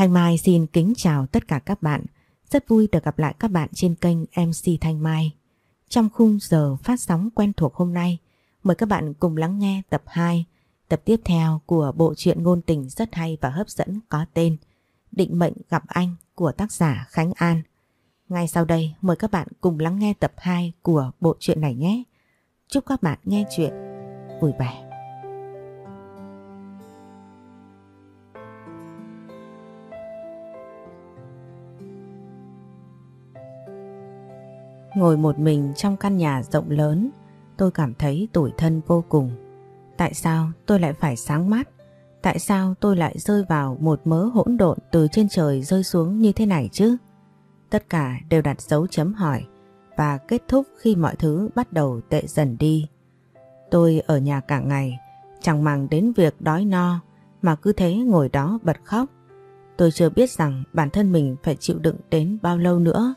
Thanh Mai xin kính chào tất cả các bạn. Rất vui được gặp lại các bạn trên kênh MC Thanh Mai. Trong khung giờ phát sóng quen thuộc hôm nay, mời các bạn cùng lắng nghe tập 2, tập tiếp theo của bộ truyện ngôn tình rất hay và hấp dẫn có tên Định mệnh gặp anh của tác giả Khánh An. Ngay sau đây mời các bạn cùng lắng nghe tập 2 của bộ truyện này nhé. Chúc các bạn nghe chuyện vui vẻ. Ngồi một mình trong căn nhà rộng lớn, tôi cảm thấy tủi thân vô cùng. Tại sao tôi lại phải sáng mắt? Tại sao tôi lại rơi vào một mớ hỗn độn từ trên trời rơi xuống như thế này chứ? Tất cả đều đặt dấu chấm hỏi và kết thúc khi mọi thứ bắt đầu tệ dần đi. Tôi ở nhà cả ngày, chẳng màng đến việc đói no mà cứ thế ngồi đó bật khóc. Tôi chưa biết rằng bản thân mình phải chịu đựng đến bao lâu nữa.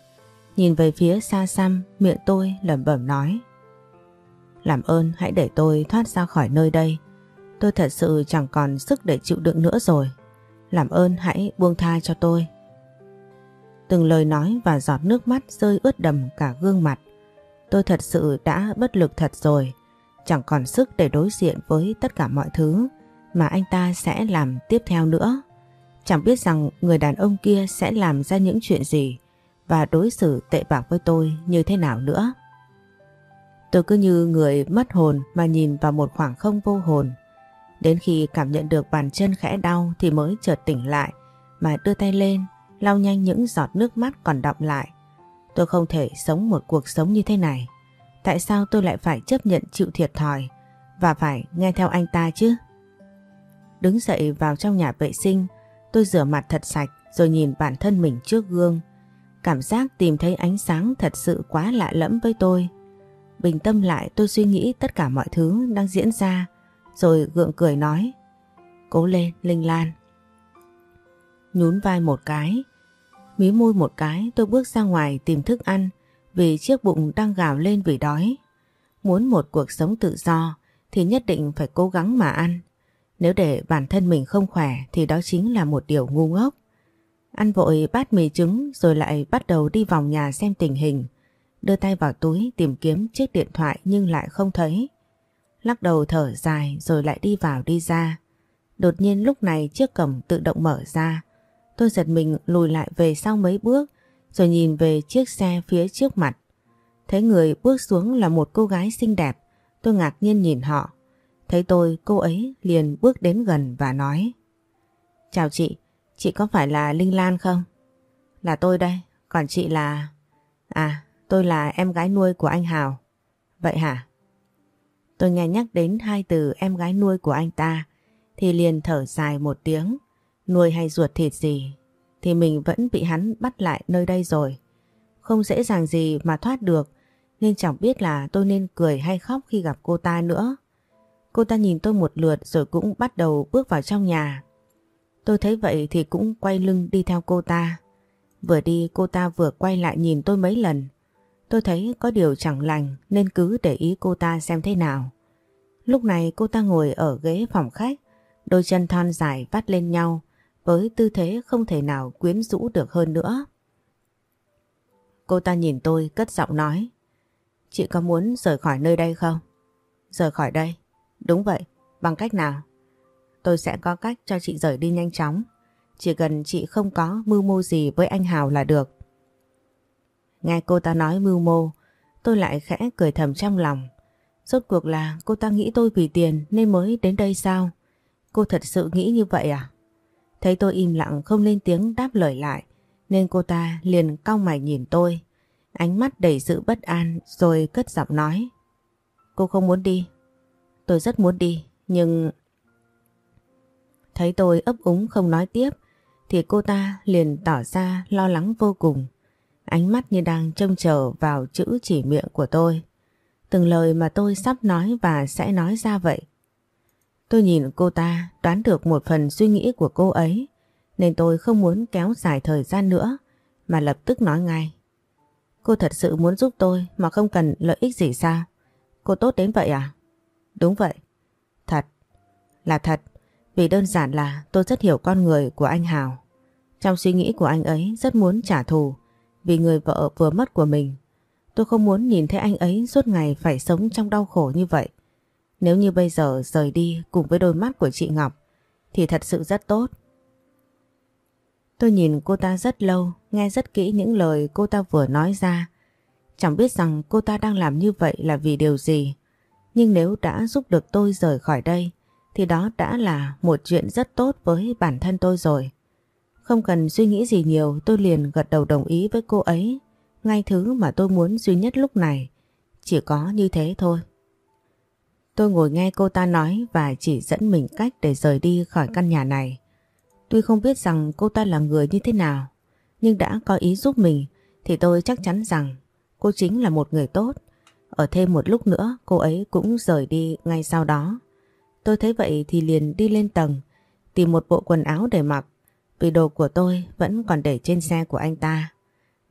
Nhìn về phía xa xăm, miệng tôi lẩm bẩm nói. Làm ơn hãy để tôi thoát ra khỏi nơi đây. Tôi thật sự chẳng còn sức để chịu đựng nữa rồi. Làm ơn hãy buông tha cho tôi. Từng lời nói và giọt nước mắt rơi ướt đầm cả gương mặt. Tôi thật sự đã bất lực thật rồi. Chẳng còn sức để đối diện với tất cả mọi thứ mà anh ta sẽ làm tiếp theo nữa. Chẳng biết rằng người đàn ông kia sẽ làm ra những chuyện gì và đối xử tệ bạc với tôi như thế nào nữa. Tôi cứ như người mất hồn mà nhìn vào một khoảng không vô hồn. Đến khi cảm nhận được bàn chân khẽ đau thì mới chợt tỉnh lại mà đưa tay lên lau nhanh những giọt nước mắt còn đọng lại. Tôi không thể sống một cuộc sống như thế này. Tại sao tôi lại phải chấp nhận chịu thiệt thòi và phải nghe theo anh ta chứ? Đứng dậy vào trong nhà vệ sinh, tôi rửa mặt thật sạch rồi nhìn bản thân mình trước gương. Cảm giác tìm thấy ánh sáng thật sự quá lạ lẫm với tôi. Bình tâm lại, tôi suy nghĩ tất cả mọi thứ đang diễn ra, rồi gượng cười nói, Cố lên, Linh Lan Nhún vai một cái, Mí môi một cái, tôi bước ra ngoài tìm thức ăn vì chiếc bụng đang gào lên vì đói. Muốn một cuộc sống tự do thì nhất định phải cố gắng mà ăn. Nếu để bản thân mình không khỏe thì đó chính là một điều ngu ngốc. Ăn vội bát mì trứng rồi lại bắt đầu đi vòng nhà xem tình hình. Đưa tay vào túi tìm kiếm chiếc điện thoại nhưng lại không thấy. Lắc đầu thở dài rồi lại đi vào đi ra. Đột nhiên lúc này chiếc cổng tự động mở ra. Tôi giật mình lùi lại về sau mấy bước rồi nhìn về chiếc xe phía trước mặt. Thấy người bước xuống là một cô gái xinh đẹp. Tôi ngạc nhiên nhìn họ. Thấy tôi cô ấy liền bước đến gần và nói Chào chị, chị có phải là Linh Lan không? Là tôi đây, còn chị là... À, tôi là em gái nuôi của anh Hào. Vậy hả? Tôi nghe nhắc đến hai từ em gái nuôi của anh ta thì liền thở dài một tiếng. Nuôi hay ruột thịt gì thì mình vẫn bị hắn bắt lại nơi đây rồi. Không dễ dàng gì mà thoát được nên chẳng biết là tôi nên cười hay khóc khi gặp cô ta nữa. Cô ta nhìn tôi một lượt rồi cũng bắt đầu bước vào trong nhà. Tôi thấy vậy thì cũng quay lưng đi theo cô ta. Vừa đi cô ta vừa quay lại nhìn tôi mấy lần. Tôi thấy có điều chẳng lành nên cứ để ý cô ta xem thế nào. Lúc này cô ta ngồi ở ghế phòng khách, đôi chân thon dài vắt lên nhau với tư thế không thể nào quyến rũ được hơn nữa. Cô ta nhìn tôi cất giọng nói Chị có muốn rời khỏi nơi đây không? Rời khỏi đây? Đúng vậy, bằng cách nào? Tôi sẽ có cách cho chị rời đi nhanh chóng. Chỉ cần chị không có mưu mô gì với anh Hào là được. Nghe cô ta nói mưu mô, tôi lại khẽ cười thầm trong lòng. Rốt cuộc là cô ta nghĩ tôi vì tiền nên mới đến đây sao? Cô thật sự nghĩ như vậy à? Thấy tôi im lặng không lên tiếng đáp lời lại nên cô ta liền cau mày nhìn tôi. Ánh mắt đầy sự bất an rồi cất giọng nói. Cô không muốn đi. Tôi rất muốn đi nhưng... Thấy tôi ấp úng không nói tiếp, thì cô ta liền tỏ ra lo lắng vô cùng. Ánh mắt như đang trông chờ vào chữ chỉ miệng của tôi. Từng lời mà tôi sắp nói và sẽ nói ra vậy. Tôi nhìn cô ta đoán được một phần suy nghĩ của cô ấy, nên tôi không muốn kéo dài thời gian nữa, mà lập tức nói ngay. Cô thật sự muốn giúp tôi mà không cần lợi ích gì sao? Cô tốt đến vậy à? Đúng vậy. Thật. Là thật. Vì đơn giản là tôi rất hiểu con người của anh Hào. Trong suy nghĩ của anh ấy rất muốn trả thù vì người vợ vừa mất của mình. Tôi không muốn nhìn thấy anh ấy suốt ngày phải sống trong đau khổ như vậy. Nếu như bây giờ rời đi cùng với đôi mắt của chị Ngọc thì thật sự rất tốt. Tôi nhìn cô ta rất lâu, nghe rất kỹ những lời cô ta vừa nói ra. Chẳng biết rằng cô ta đang làm như vậy là vì điều gì. Nhưng nếu đã giúp được tôi rời khỏi đây thì đó đã là một chuyện rất tốt với bản thân tôi rồi. Không cần suy nghĩ gì nhiều tôi liền gật đầu đồng ý với cô ấy. Ngay thứ mà tôi muốn duy nhất lúc này. Chỉ có như thế thôi. Tôi ngồi nghe cô ta nói và chỉ dẫn mình cách để rời đi khỏi căn nhà này. Tuy không biết rằng cô ta là người như thế nào, nhưng đã có ý giúp mình thì tôi chắc chắn rằng cô chính là một người tốt. Ở thêm một lúc nữa cô ấy cũng rời đi ngay sau đó. Tôi thấy vậy thì liền đi lên tầng, tìm một bộ quần áo để mặc, vì đồ của tôi vẫn còn để trên xe của anh ta.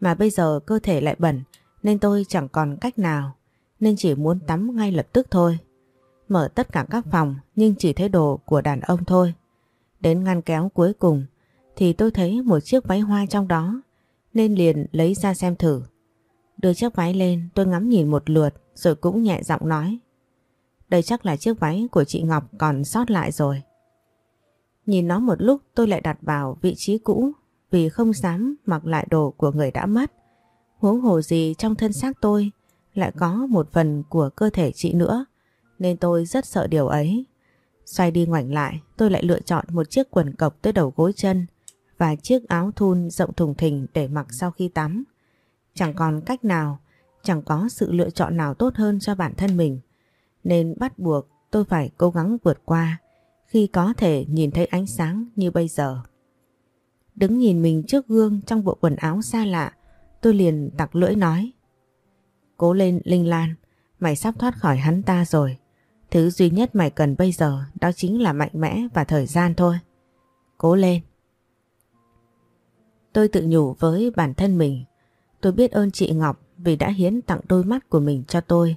Mà bây giờ cơ thể lại bẩn nên tôi chẳng còn cách nào, nên chỉ muốn tắm ngay lập tức thôi. Mở tất cả các phòng nhưng chỉ thấy đồ của đàn ông thôi. Đến ngăn kéo cuối cùng thì tôi thấy một chiếc váy hoa trong đó nên liền lấy ra xem thử. Đưa chiếc váy lên tôi ngắm nhìn một lượt rồi cũng nhẹ giọng nói. Đây chắc là chiếc váy của chị Ngọc còn sót lại rồi. Nhìn nó một lúc tôi lại đặt vào vị trí cũ vì không dám mặc lại đồ của người đã mất. Huống hồ gì trong thân xác tôi lại có một phần của cơ thể chị nữa nên tôi rất sợ điều ấy. Xoay đi ngoảnh lại tôi lại lựa chọn một chiếc quần cộc tới đầu gối chân và chiếc áo thun rộng thùng thình để mặc sau khi tắm. Chẳng còn cách nào, chẳng có sự lựa chọn nào tốt hơn cho bản thân mình. Nên bắt buộc tôi phải cố gắng vượt qua khi có thể nhìn thấy ánh sáng như bây giờ. Đứng nhìn mình trước gương trong bộ quần áo xa lạ, tôi liền tặc lưỡi nói. Cố lên Linh Lan, mày sắp thoát khỏi hắn ta rồi. Thứ duy nhất mày cần bây giờ đó chính là mạnh mẽ và thời gian thôi. Cố lên. Tôi tự nhủ với bản thân mình. Tôi biết ơn chị Ngọc vì đã hiến tặng đôi mắt của mình cho tôi.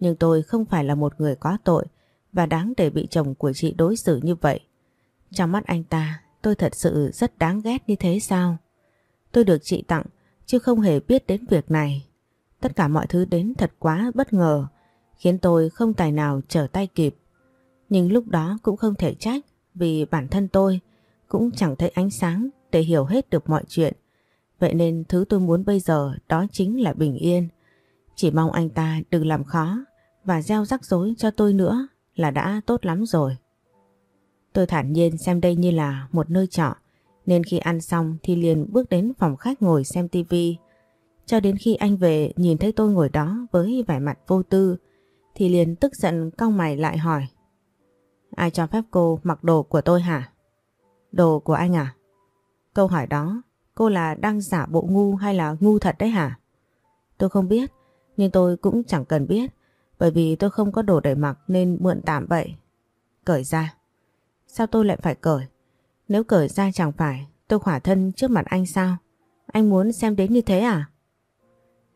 Nhưng tôi không phải là một người có tội và đáng để bị chồng của chị đối xử như vậy. Trong mắt anh ta, tôi thật sự rất đáng ghét như thế sao? Tôi được chị tặng chứ không hề biết đến việc này. Tất cả mọi thứ đến thật quá bất ngờ khiến tôi không tài nào trở tay kịp. Nhưng lúc đó cũng không thể trách vì bản thân tôi cũng chẳng thấy ánh sáng để hiểu hết được mọi chuyện. Vậy nên thứ tôi muốn bây giờ đó chính là bình yên. Chỉ mong anh ta đừng làm khó và gieo rắc rối cho tôi nữa là đã tốt lắm rồi. Tôi thản nhiên xem đây như là một nơi trọ nên khi ăn xong thì liền bước đến phòng khách ngồi xem tivi. Cho đến khi anh về nhìn thấy tôi ngồi đó với vẻ mặt vô tư thì liền tức giận cong mày lại hỏi. Ai cho phép cô mặc đồ của tôi hả? Đồ của anh à? Câu hỏi đó, cô là đang giả bộ ngu hay là ngu thật đấy hả? Tôi không biết, nhưng tôi cũng chẳng cần biết, bởi vì tôi không có đồ để mặc nên mượn tạm vậy. Cởi ra. Sao tôi lại phải cởi? Nếu cởi ra chẳng phải tôi khỏa thân trước mặt anh sao? Anh muốn xem đến như thế à?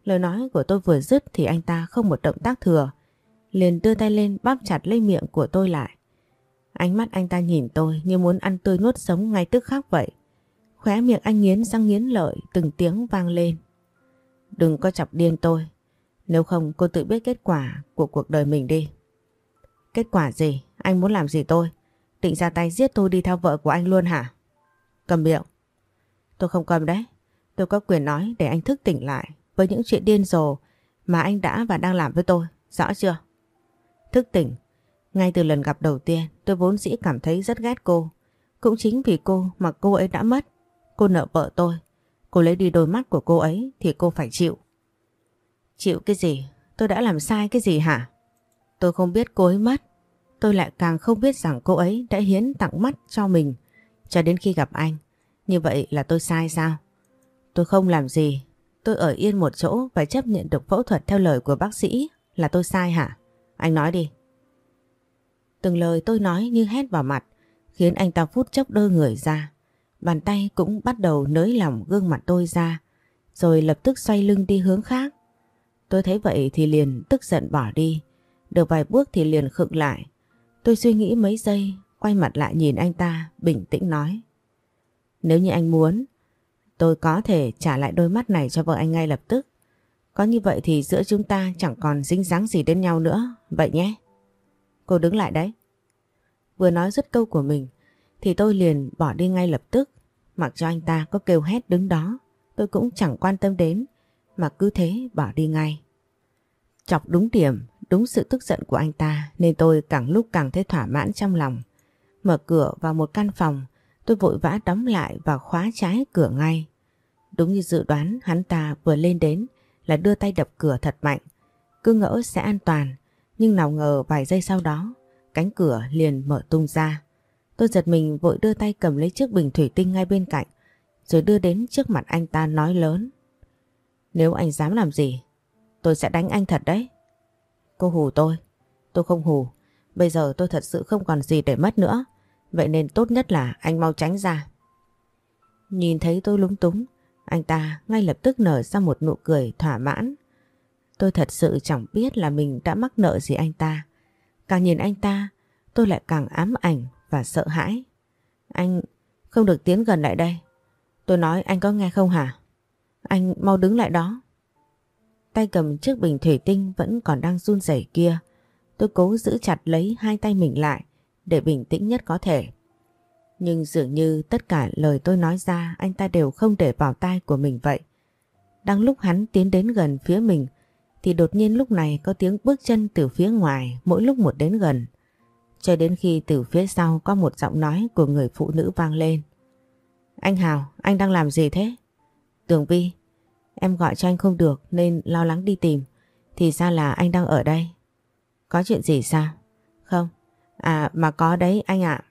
Lời nói của tôi vừa dứt thì anh ta không một động tác thừa, liền đưa tay lên bóp chặt lấy miệng của tôi lại. Ánh mắt anh ta nhìn tôi như muốn ăn tươi nuốt sống ngay tức khắc vậy. Khóe miệng anh nghiến răng nghiến lợi từng tiếng vang lên. Đừng có chọc điên tôi. Nếu không cô tự biết kết quả của cuộc đời mình đi. Kết quả gì? Anh muốn làm gì tôi? Định ra tay giết tôi đi theo vợ của anh luôn hả? Cầm miệng. Tôi không cầm đấy. Tôi có quyền nói để anh thức tỉnh lại với những chuyện điên rồ mà anh đã và đang làm với tôi. Rõ chưa? Thức tỉnh, ngay từ lần gặp đầu tiên tôi vốn dĩ cảm thấy rất ghét cô. Cũng chính vì cô mà cô ấy đã mất. Cô nợ vợ tôi. Cô lấy đi đôi mắt của cô ấy thì cô phải chịu. Chịu cái gì? Tôi đã làm sai cái gì hả? Tôi không biết cô ấy mất. Tôi lại càng không biết rằng cô ấy đã hiến tặng mắt cho mình cho đến khi gặp anh. Như vậy là tôi sai sao? Tôi không làm gì. Tôi ở yên một chỗ và chấp nhận được phẫu thuật theo lời của bác sĩ là tôi sai hả? Anh nói đi. Từng lời tôi nói như hét vào mặt, khiến anh ta phút chốc đơ người ra. Bàn tay cũng bắt đầu nới lỏng gương mặt tôi ra, rồi lập tức xoay lưng đi hướng khác. Tôi thấy vậy thì liền tức giận bỏ đi. Được vài bước thì liền khựng lại. Tôi suy nghĩ mấy giây, quay mặt lại nhìn anh ta, bình tĩnh nói. Nếu như anh muốn, tôi có thể trả lại đôi mắt này cho vợ anh ngay lập tức. Có như vậy thì giữa chúng ta chẳng còn dính dáng gì đến nhau nữa, vậy nhé. Cô đứng lại đấy. Vừa nói dứt câu của mình thì tôi liền bỏ đi ngay lập tức. Mặc cho anh ta có kêu hét đứng đó, tôi cũng chẳng quan tâm đến mà cứ thế bỏ đi ngay. Chọc đúng điểm, đúng sự tức giận của anh ta nên tôi càng lúc càng thấy thỏa mãn trong lòng. Mở cửa vào một căn phòng, tôi vội vã đóng lại và khóa trái cửa ngay. Đúng như dự đoán hắn ta vừa lên đến là đưa tay đập cửa thật mạnh. Cứ ngỡ sẽ an toàn, nhưng nào ngờ vài giây sau đó, cánh cửa liền mở tung ra. Tôi giật mình vội đưa tay cầm lấy chiếc bình thủy tinh ngay bên cạnh, rồi đưa đến trước mặt anh ta nói lớn. Nếu anh dám làm gì, tôi sẽ đánh anh thật đấy. Cô hù tôi, tôi không hù, bây giờ tôi thật sự không còn gì để mất nữa, vậy nên tốt nhất là anh mau tránh ra. Nhìn thấy tôi lúng túng, anh ta ngay lập tức nở ra một nụ cười thỏa mãn. Tôi thật sự chẳng biết là mình đã mắc nợ gì anh ta. Càng nhìn anh ta, tôi lại càng ám ảnh và sợ hãi. Anh không được tiến gần lại đây. Tôi nói anh có nghe không hả? Anh mau đứng lại đó. Tay cầm chiếc bình thủy tinh vẫn còn đang run rẩy kia. Tôi cố giữ chặt lấy hai tay mình lại để bình tĩnh nhất có thể. Nhưng dường như tất cả lời tôi nói ra anh ta đều không để vào tai của mình vậy. Đang lúc hắn tiến đến gần phía mình thì đột nhiên lúc này có tiếng bước chân từ phía ngoài mỗi lúc một đến gần. Cho đến khi từ phía sau có một giọng nói của người phụ nữ vang lên. Anh Hào, anh đang làm gì thế? Tường Vi, em gọi cho anh không được nên lo lắng đi tìm. Thì ra là anh đang ở đây. Có chuyện gì sao? Không. À mà có đấy anh ạ.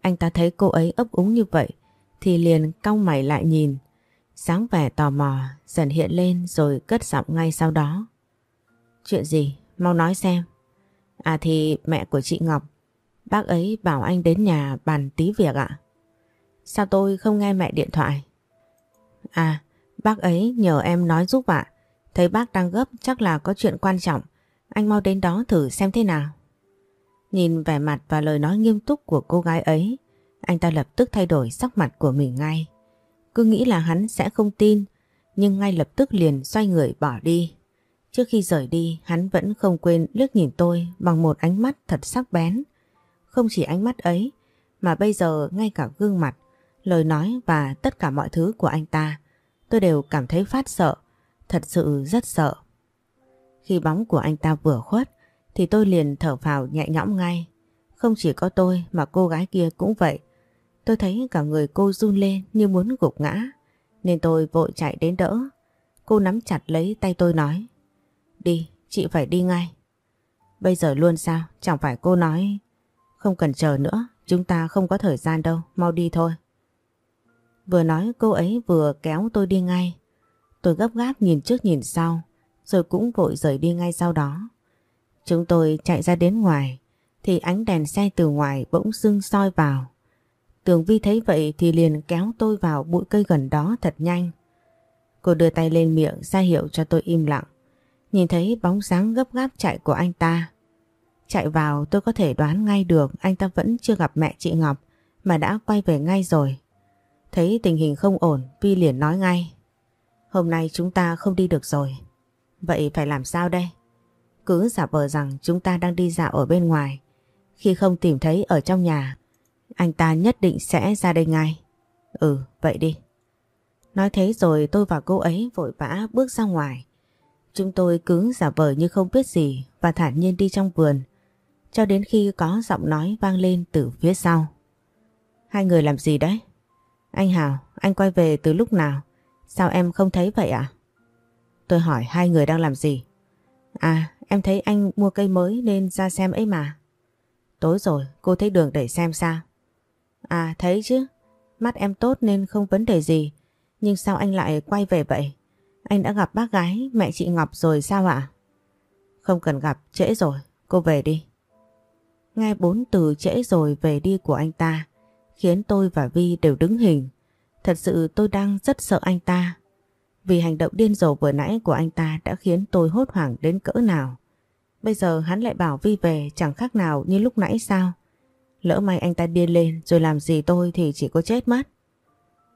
Anh ta thấy cô ấy ấp úng như vậy thì liền cong mày lại nhìn. Sáng vẻ tò mò dần hiện lên rồi cất giọng ngay sau đó. Chuyện gì? Mau nói xem. À thì mẹ của chị Ngọc, bác ấy bảo anh đến nhà bàn tí việc ạ. Sao tôi không nghe mẹ điện thoại? À, bác ấy nhờ em nói giúp ạ. Thấy bác đang gấp chắc là có chuyện quan trọng. Anh mau đến đó thử xem thế nào. Nhìn vẻ mặt và lời nói nghiêm túc của cô gái ấy, anh ta lập tức thay đổi sắc mặt của mình ngay. Cứ nghĩ là hắn sẽ không tin, nhưng ngay lập tức liền xoay người bỏ đi. Trước khi rời đi, hắn vẫn không quên liếc nhìn tôi bằng một ánh mắt thật sắc bén. Không chỉ ánh mắt ấy, mà bây giờ ngay cả gương mặt, lời nói và tất cả mọi thứ của anh ta, tôi đều cảm thấy phát sợ, thật sự rất sợ. Khi bóng của anh ta vừa khuất, thì tôi liền thở vào nhẹ nhõm ngay. Không chỉ có tôi mà cô gái kia cũng vậy. Tôi thấy cả người cô run lên như muốn gục ngã, nên tôi vội chạy đến đỡ. Cô nắm chặt lấy tay tôi nói. Đi, chị phải đi ngay. Bây giờ luôn sao? Chẳng phải cô nói... Không cần chờ nữa, chúng ta không có thời gian đâu, mau đi thôi. Vừa nói cô ấy vừa kéo tôi đi ngay. Tôi gấp gáp nhìn trước nhìn sau, rồi cũng vội rời đi ngay sau đó. Chúng tôi chạy ra đến ngoài, thì ánh đèn xe từ ngoài bỗng dưng soi vào. Tường Vi thấy vậy thì liền kéo tôi vào bụi cây gần đó thật nhanh. Cô đưa tay lên miệng ra hiệu cho tôi im lặng. Nhìn thấy bóng dáng gấp gáp chạy của anh ta. Chạy vào tôi có thể đoán ngay được anh ta vẫn chưa gặp mẹ chị Ngọc mà đã quay về ngay rồi. Thấy tình hình không ổn Vi liền nói ngay. Hôm nay chúng ta không đi được rồi. Vậy phải làm sao đây? Cứ giả vờ rằng chúng ta đang đi dạo ở bên ngoài. Khi không tìm thấy ở trong nhà, anh ta nhất định sẽ ra đây ngay. Ừ, vậy đi. Nói thế rồi tôi và cô ấy vội vã bước ra ngoài. Chúng tôi cứ giả vờ như không biết gì và thản nhiên đi trong vườn cho đến khi có giọng nói vang lên từ phía sau. Hai người làm gì đấy? Anh Hào, anh quay về từ lúc nào? Sao em không thấy vậy ạ? Tôi hỏi hai người đang làm gì? À, em thấy anh mua cây mới nên ra xem ấy mà. Tối rồi, cô thấy đường để xem sao? À, thấy chứ. Mắt em tốt nên không vấn đề gì. Nhưng sao anh lại quay về vậy? Anh đã gặp bác gái, mẹ chị Ngọc rồi sao ạ? Không cần gặp, trễ rồi, cô về đi. Nghe bốn từ trễ rồi về đi của anh ta khiến tôi và Vi đều đứng hình. Thật sự tôi đang rất sợ anh ta. Vì hành động điên rồ vừa nãy của anh ta đã khiến tôi hốt hoảng đến cỡ nào. Bây giờ hắn lại bảo Vi về chẳng khác nào như lúc nãy sao? Lỡ may anh ta điên lên rồi làm gì tôi thì chỉ có chết mất.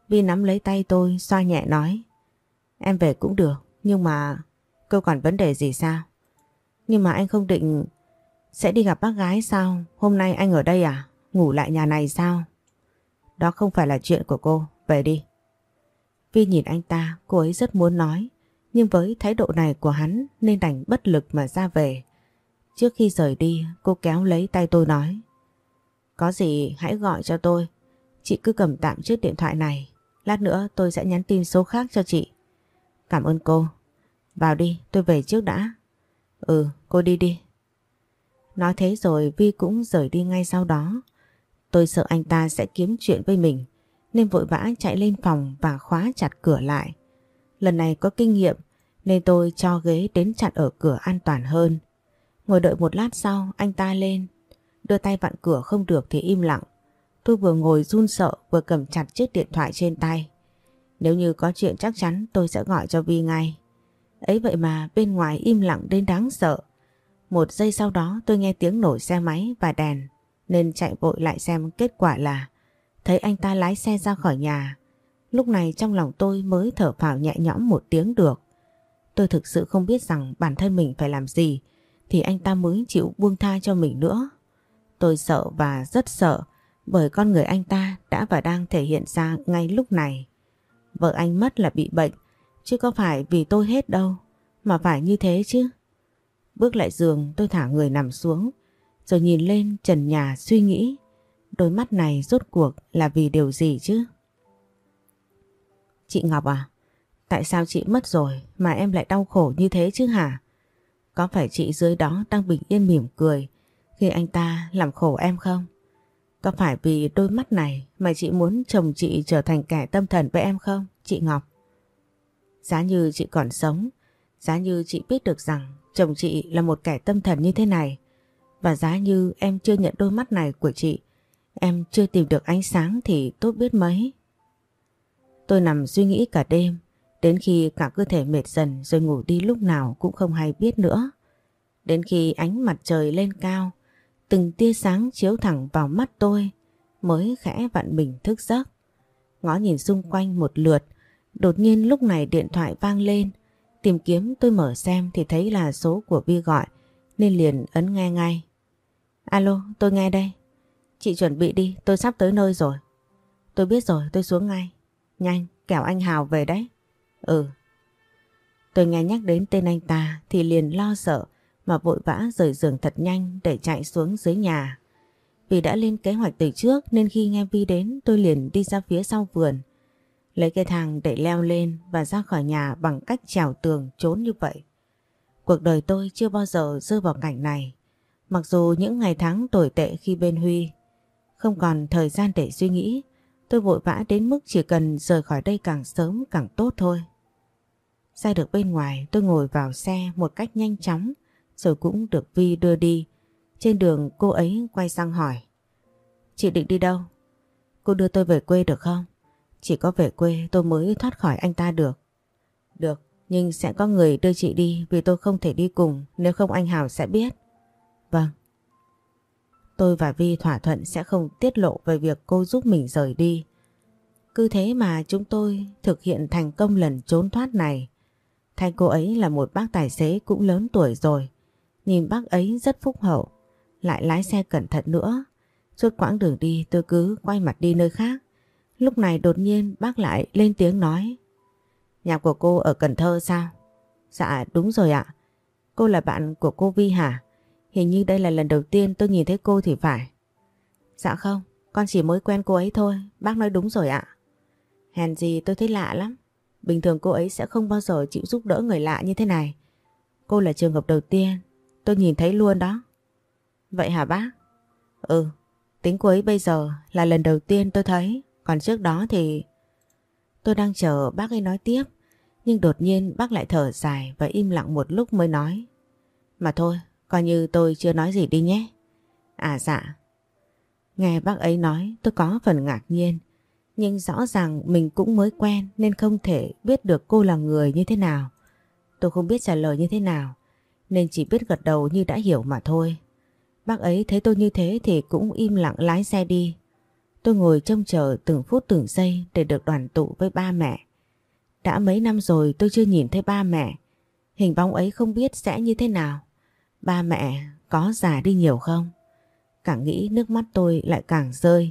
Vi nắm lấy tay tôi xoa nhẹ nói. Em về cũng được, nhưng mà cô còn vấn đề gì sao? Nhưng mà anh không định sẽ đi gặp bác gái sao? Hôm nay anh ở đây à? Ngủ lại nhà này sao? Đó không phải là chuyện của cô, về đi. Vi nhìn anh ta, cô ấy rất muốn nói, nhưng với thái độ này của hắn nên đành bất lực mà ra về. Trước khi rời đi, cô kéo lấy tay tôi nói. Có gì hãy gọi cho tôi, chị cứ cầm tạm chiếc điện thoại này, lát nữa tôi sẽ nhắn tin số khác cho chị. Cảm ơn cô. Vào đi, tôi về trước đã. Ừ, cô đi đi. Nói thế rồi Vi cũng rời đi ngay sau đó. Tôi sợ anh ta sẽ kiếm chuyện với mình nên vội vã chạy lên phòng và khóa chặt cửa lại. Lần này có kinh nghiệm nên tôi cho ghế đến chặn ở cửa an toàn hơn. Ngồi đợi một lát sau anh ta lên, đưa tay vặn cửa không được thì im lặng. Tôi vừa ngồi run sợ vừa cầm chặt chiếc điện thoại trên tay. Nếu như có chuyện chắc chắn tôi sẽ gọi cho Vi ngay. Ấy vậy mà bên ngoài im lặng đến đáng sợ. Một giây sau đó tôi nghe tiếng nổ xe máy và đèn nên chạy vội lại xem kết quả là thấy anh ta lái xe ra khỏi nhà. Lúc này trong lòng tôi mới thở phào nhẹ nhõm một tiếng được. Tôi thực sự không biết rằng bản thân mình phải làm gì thì anh ta mới chịu buông tha cho mình nữa. Tôi sợ và rất sợ bởi con người anh ta đã và đang thể hiện ra ngay lúc này. Vợ anh mất là bị bệnh, chứ có phải vì tôi hết đâu, mà phải như thế chứ. Bước lại giường, tôi thả người nằm xuống rồi nhìn lên trần nhà suy nghĩ đôi mắt này rốt cuộc là vì điều gì chứ? Chị Ngọc à, tại sao chị mất rồi mà em lại đau khổ như thế chứ hả? Có phải chị dưới đó đang bình yên mỉm cười khi anh ta làm khổ em không? Có phải vì đôi mắt này mà chị muốn chồng chị trở thành kẻ tâm thần với em không, chị Ngọc? Giá như chị còn sống, giá như chị biết được rằng chồng chị là một kẻ tâm thần như thế này, và giá như em chưa nhận đôi mắt này của chị, em chưa tìm được ánh sáng thì tốt biết mấy. Tôi nằm suy nghĩ cả đêm, đến khi cả cơ thể mệt dần rồi ngủ đi lúc nào cũng không hay biết nữa. Đến khi ánh mặt trời lên cao, từng tia sáng chiếu thẳng vào mắt tôi mới khẽ vặn mình thức giấc. Ngó nhìn xung quanh một lượt, đột nhiên lúc này điện thoại vang lên. Tìm kiếm tôi mở xem thì thấy là số của Vi gọi nên liền ấn nghe ngay. Alo, tôi nghe đây. Chị chuẩn bị đi, tôi sắp tới nơi rồi. Tôi biết rồi, tôi xuống ngay. Nhanh, kẻo anh Hào về đấy. Ừ. Tôi nghe nhắc đến tên anh ta thì liền lo sợ mà vội vã rời giường thật nhanh để chạy xuống dưới nhà. Vì đã lên kế hoạch từ trước nên khi nghe Vi đến tôi liền đi ra phía sau vườn. Lấy cây thang để leo lên và ra khỏi nhà bằng cách trèo tường trốn như vậy. Cuộc đời tôi chưa bao giờ rơi vào cảnh này. Mặc dù những ngày tháng tồi tệ khi bên Huy không còn thời gian để suy nghĩ, tôi vội vã đến mức chỉ cần rời khỏi đây càng sớm càng tốt thôi. Ra được bên ngoài tôi ngồi vào xe một cách nhanh chóng rồi cũng được Vi đưa đi. Trên đường cô ấy quay sang hỏi. Chị định đi đâu? Cô đưa tôi về quê được không? Chỉ có về quê tôi mới thoát khỏi anh ta được. Được, nhưng sẽ có người đưa chị đi vì tôi không thể đi cùng nếu không anh Hào sẽ biết. Vâng. Tôi và Vi thỏa thuận sẽ không tiết lộ về việc cô giúp mình rời đi. Cứ thế mà chúng tôi thực hiện thành công lần trốn thoát này. Thay cô ấy là một bác tài xế cũng lớn tuổi rồi. Nhìn bác ấy rất phúc hậu. Lại lái xe cẩn thận nữa. Suốt quãng đường đi tôi cứ quay mặt đi nơi khác. Lúc này đột nhiên bác lại lên tiếng nói. Nhà của cô ở Cần Thơ sao? Dạ đúng rồi ạ. Cô là bạn của cô Vi hả? Hình như đây là lần đầu tiên tôi nhìn thấy cô thì phải. Dạ không, con chỉ mới quen cô ấy thôi, bác nói đúng rồi ạ. Hèn gì tôi thấy lạ lắm. Bình thường cô ấy sẽ không bao giờ chịu giúp đỡ người lạ như thế này. Cô là trường hợp đầu tiên, tôi nhìn thấy luôn đó. Vậy hả bác? Ừ, tính cô ấy bây giờ là lần đầu tiên tôi thấy, còn trước đó thì... Tôi đang chờ bác ấy nói tiếp, nhưng đột nhiên bác lại thở dài và im lặng một lúc mới nói. Mà thôi, Coi như tôi chưa nói gì đi nhé. À dạ. Nghe bác ấy nói, tôi có phần ngạc nhiên. Nhưng rõ ràng mình cũng mới quen nên không thể biết được cô là người như thế nào. Tôi không biết trả lời như thế nào. Nên chỉ biết gật đầu như đã hiểu mà thôi. Bác ấy thấy tôi như thế thì cũng im lặng lái xe đi. Tôi ngồi trông chờ từng phút từng giây để được đoàn tụ với ba mẹ. Đã mấy năm rồi tôi chưa nhìn thấy ba mẹ. Hình bóng ấy không biết sẽ như thế nào. Ba mẹ có già đi nhiều không? Càng nghĩ nước mắt tôi lại càng rơi.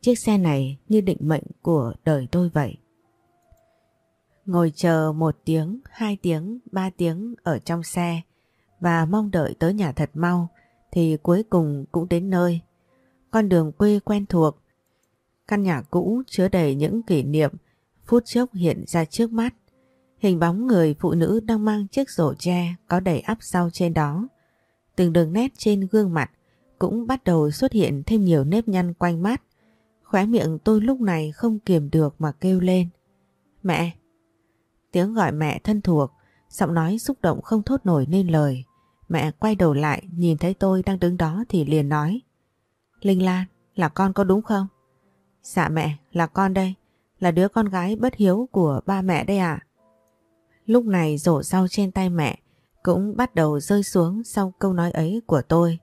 Chiếc xe này như định mệnh của đời tôi vậy. Ngồi chờ một tiếng, hai tiếng, ba tiếng ở trong xe và mong đợi tới nhà thật mau thì cuối cùng cũng đến nơi. Con đường quê quen thuộc, căn nhà cũ chứa đầy những kỷ niệm phút chốc hiện ra trước mắt. Hình bóng người phụ nữ đang mang chiếc rổ tre có đầy ắp rau trên đó. Từng đường nét trên gương mặt cũng bắt đầu xuất hiện thêm nhiều nếp nhăn quanh mắt. Khóe miệng tôi lúc này không kiềm được mà kêu lên. Mẹ! Tiếng gọi mẹ thân thuộc, giọng nói xúc động không thốt nổi nên lời. Mẹ quay đầu lại nhìn thấy tôi đang đứng đó thì liền nói. Linh Lan, là con có đúng không? Dạ mẹ, là con đây, là đứa con gái bất hiếu của ba mẹ đây ạ. Lúc này rổ rau trên tay mẹ cũng bắt đầu rơi xuống sau câu nói ấy của tôi.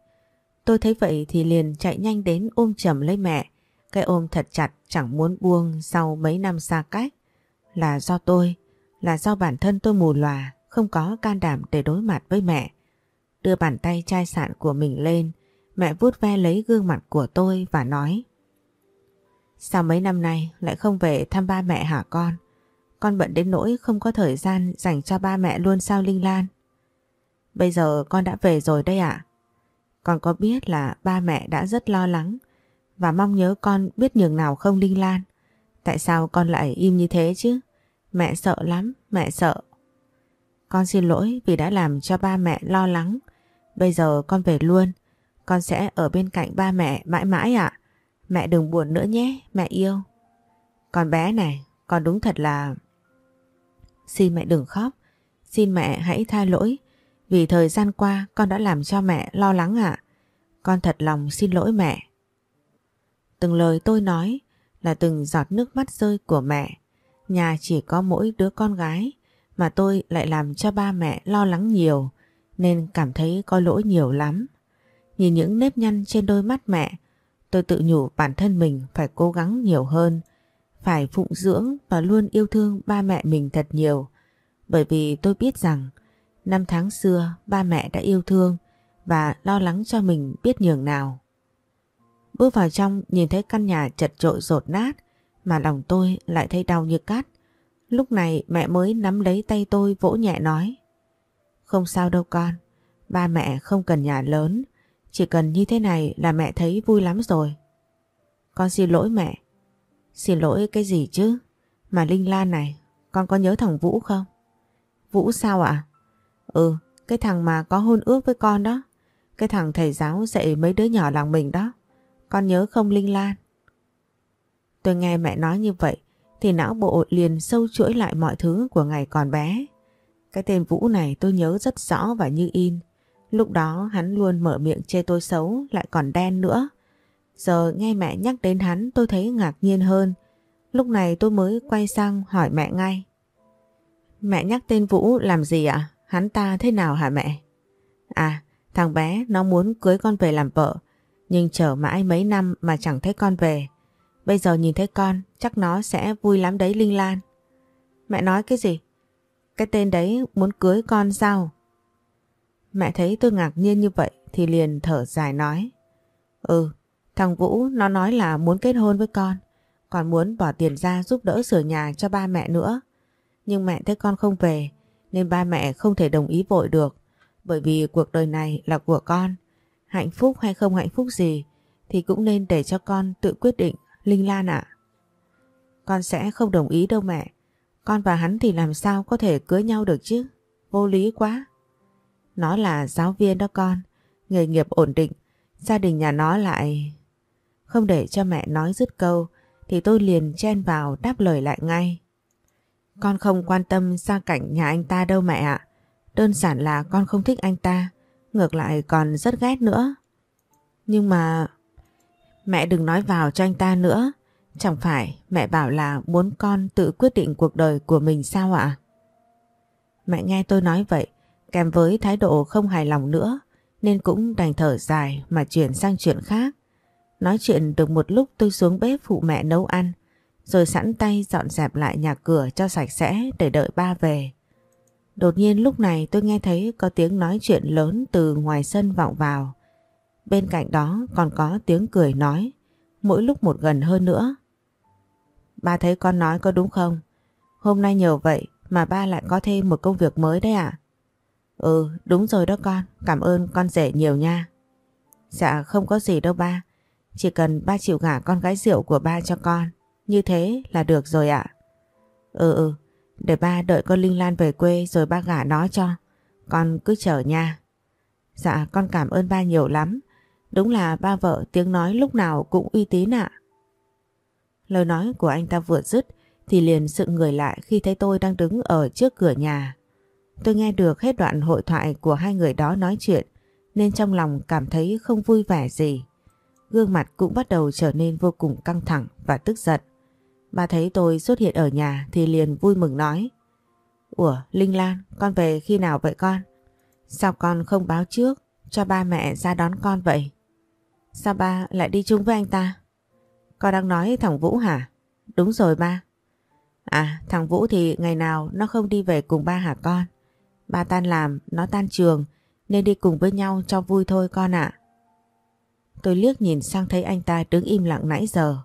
Tôi thấy vậy thì liền chạy nhanh đến ôm chầm lấy mẹ. Cái ôm thật chặt chẳng muốn buông sau mấy năm xa cách. Là do tôi, là do bản thân tôi mù lòa, không có can đảm để đối mặt với mẹ. Đưa bàn tay chai sạn của mình lên, mẹ vuốt ve lấy gương mặt của tôi và nói Sao mấy năm nay lại không về thăm ba mẹ hả con? Con bận đến nỗi không có thời gian dành cho ba mẹ luôn sao Linh Lan? Bây giờ con đã về rồi đây ạ. Con có biết là ba mẹ đã rất lo lắng và mong nhớ con biết nhường nào không Linh Lan. Tại sao con lại im như thế chứ? Mẹ sợ lắm, mẹ sợ. Con xin lỗi vì đã làm cho ba mẹ lo lắng. Bây giờ con về luôn. Con sẽ ở bên cạnh ba mẹ mãi mãi ạ. Mẹ đừng buồn nữa nhé, mẹ yêu. Con bé này, con đúng thật là... Xin mẹ đừng khóc. Xin mẹ hãy tha lỗi. Vì thời gian qua, con đã làm cho mẹ lo lắng ạ. Con thật lòng xin lỗi mẹ. Từng lời tôi nói là từng giọt nước mắt rơi của mẹ. Nhà chỉ có mỗi đứa con gái mà tôi lại làm cho ba mẹ lo lắng nhiều, nên cảm thấy có lỗi nhiều lắm. Nhìn những nếp nhăn trên đôi mắt mẹ, tôi tự nhủ bản thân mình phải cố gắng nhiều hơn, phải phụng dưỡng và luôn yêu thương ba mẹ mình thật nhiều bởi vì tôi biết rằng Năm tháng xưa ba mẹ đã yêu thương và lo lắng cho mình biết nhường nào. Bước vào trong nhìn thấy căn nhà chật trội rột nát mà lòng tôi lại thấy đau như cắt. Lúc này mẹ mới nắm lấy tay tôi vỗ nhẹ nói. Không sao đâu con, ba mẹ không cần nhà lớn, chỉ cần như thế này là mẹ thấy vui lắm rồi. Con xin lỗi mẹ. Xin lỗi cái gì chứ? Mà Linh Lan này, con có nhớ thằng Vũ không? Vũ sao ạ? Ừ, cái thằng mà có hôn ước với con đó. Cái thằng thầy giáo dạy mấy đứa nhỏ làng mình đó. Con nhớ không Linh Lan? Tôi nghe mẹ nói như vậy thì não bộ liền sâu chuỗi lại mọi thứ của ngày còn bé. Cái tên Vũ này tôi nhớ rất rõ và như in. Lúc đó hắn luôn mở miệng chê tôi xấu lại còn đen nữa. Giờ nghe mẹ nhắc đến hắn tôi thấy ngạc nhiên hơn. Lúc này tôi mới quay sang hỏi mẹ ngay. Mẹ nhắc tên Vũ làm gì ạ? Hắn ta thế nào hả mẹ? À, thằng bé nó muốn cưới con về làm vợ, nhưng chờ mãi mấy năm mà chẳng thấy con về. Bây giờ nhìn thấy con, chắc nó sẽ vui lắm đấy Linh Lan. Mẹ nói cái gì? Cái tên đấy muốn cưới con sao? Mẹ thấy tôi ngạc nhiên như vậy thì liền thở dài nói. Ừ, thằng Vũ nó nói là muốn kết hôn với con, còn muốn bỏ tiền ra giúp đỡ sửa nhà cho ba mẹ nữa. Nhưng mẹ thấy con không về nên ba mẹ không thể đồng ý vội được bởi vì cuộc đời này là của con. Hạnh phúc hay không hạnh phúc gì thì cũng nên để cho con tự quyết định, Linh Lan ạ. Con sẽ không đồng ý đâu mẹ. Con và hắn thì làm sao có thể cưới nhau được chứ? Vô lý quá. Nó là giáo viên đó con. Nghề nghiệp ổn định. Gia đình nhà nó lại... Không để cho mẹ nói dứt câu thì tôi liền chen vào đáp lời lại ngay. Con không quan tâm gia cảnh nhà anh ta đâu mẹ ạ. Đơn giản là con không thích anh ta. Ngược lại còn rất ghét nữa. Nhưng mà... Mẹ đừng nói vào cho anh ta nữa. Chẳng phải mẹ bảo là muốn con tự quyết định cuộc đời của mình sao ạ? Mẹ nghe tôi nói vậy, kèm với thái độ không hài lòng nữa, nên cũng đành thở dài mà chuyển sang chuyện khác. Nói chuyện được một lúc tôi xuống bếp phụ mẹ nấu ăn, rồi sẵn tay dọn dẹp lại nhà cửa cho sạch sẽ để đợi ba về. Đột nhiên lúc này tôi nghe thấy có tiếng nói chuyện lớn từ ngoài sân vọng vào. Bên cạnh đó còn có tiếng cười nói, mỗi lúc một gần hơn nữa. Ba thấy con nói có đúng không? Hôm nay nhờ vậy mà ba lại có thêm một công việc mới đấy ạ. Ừ, đúng rồi đó con, cảm ơn con rể nhiều nha. Dạ không có gì đâu ba, chỉ cần ba chịu gả con gái rượu của ba cho con, như thế là được rồi ạ. Ừ ừ, để ba đợi con Linh Lan về quê rồi ba gả nó cho, con cứ chờ nha. Dạ con cảm ơn ba nhiều lắm, đúng là ba vợ tiếng nói lúc nào cũng uy tín ạ. Lời nói của anh ta vừa dứt thì liền dựng người lại khi thấy tôi đang đứng ở trước cửa nhà. Tôi nghe được hết đoạn hội thoại của hai người đó nói chuyện nên trong lòng cảm thấy không vui vẻ gì. Gương mặt cũng bắt đầu trở nên vô cùng căng thẳng và tức giận. Bà thấy tôi xuất hiện ở nhà thì liền vui mừng nói Ủa Linh Lan con về khi nào vậy con? Sao con không báo trước cho ba mẹ ra đón con vậy? Sao ba lại đi chung với anh ta? Con đang nói thằng Vũ hả? Đúng rồi ba. À thằng Vũ thì ngày nào nó không đi về cùng ba hả con? Ba tan làm, nó tan trường nên đi cùng với nhau cho vui thôi con ạ. Tôi liếc nhìn sang thấy anh ta đứng im lặng nãy giờ.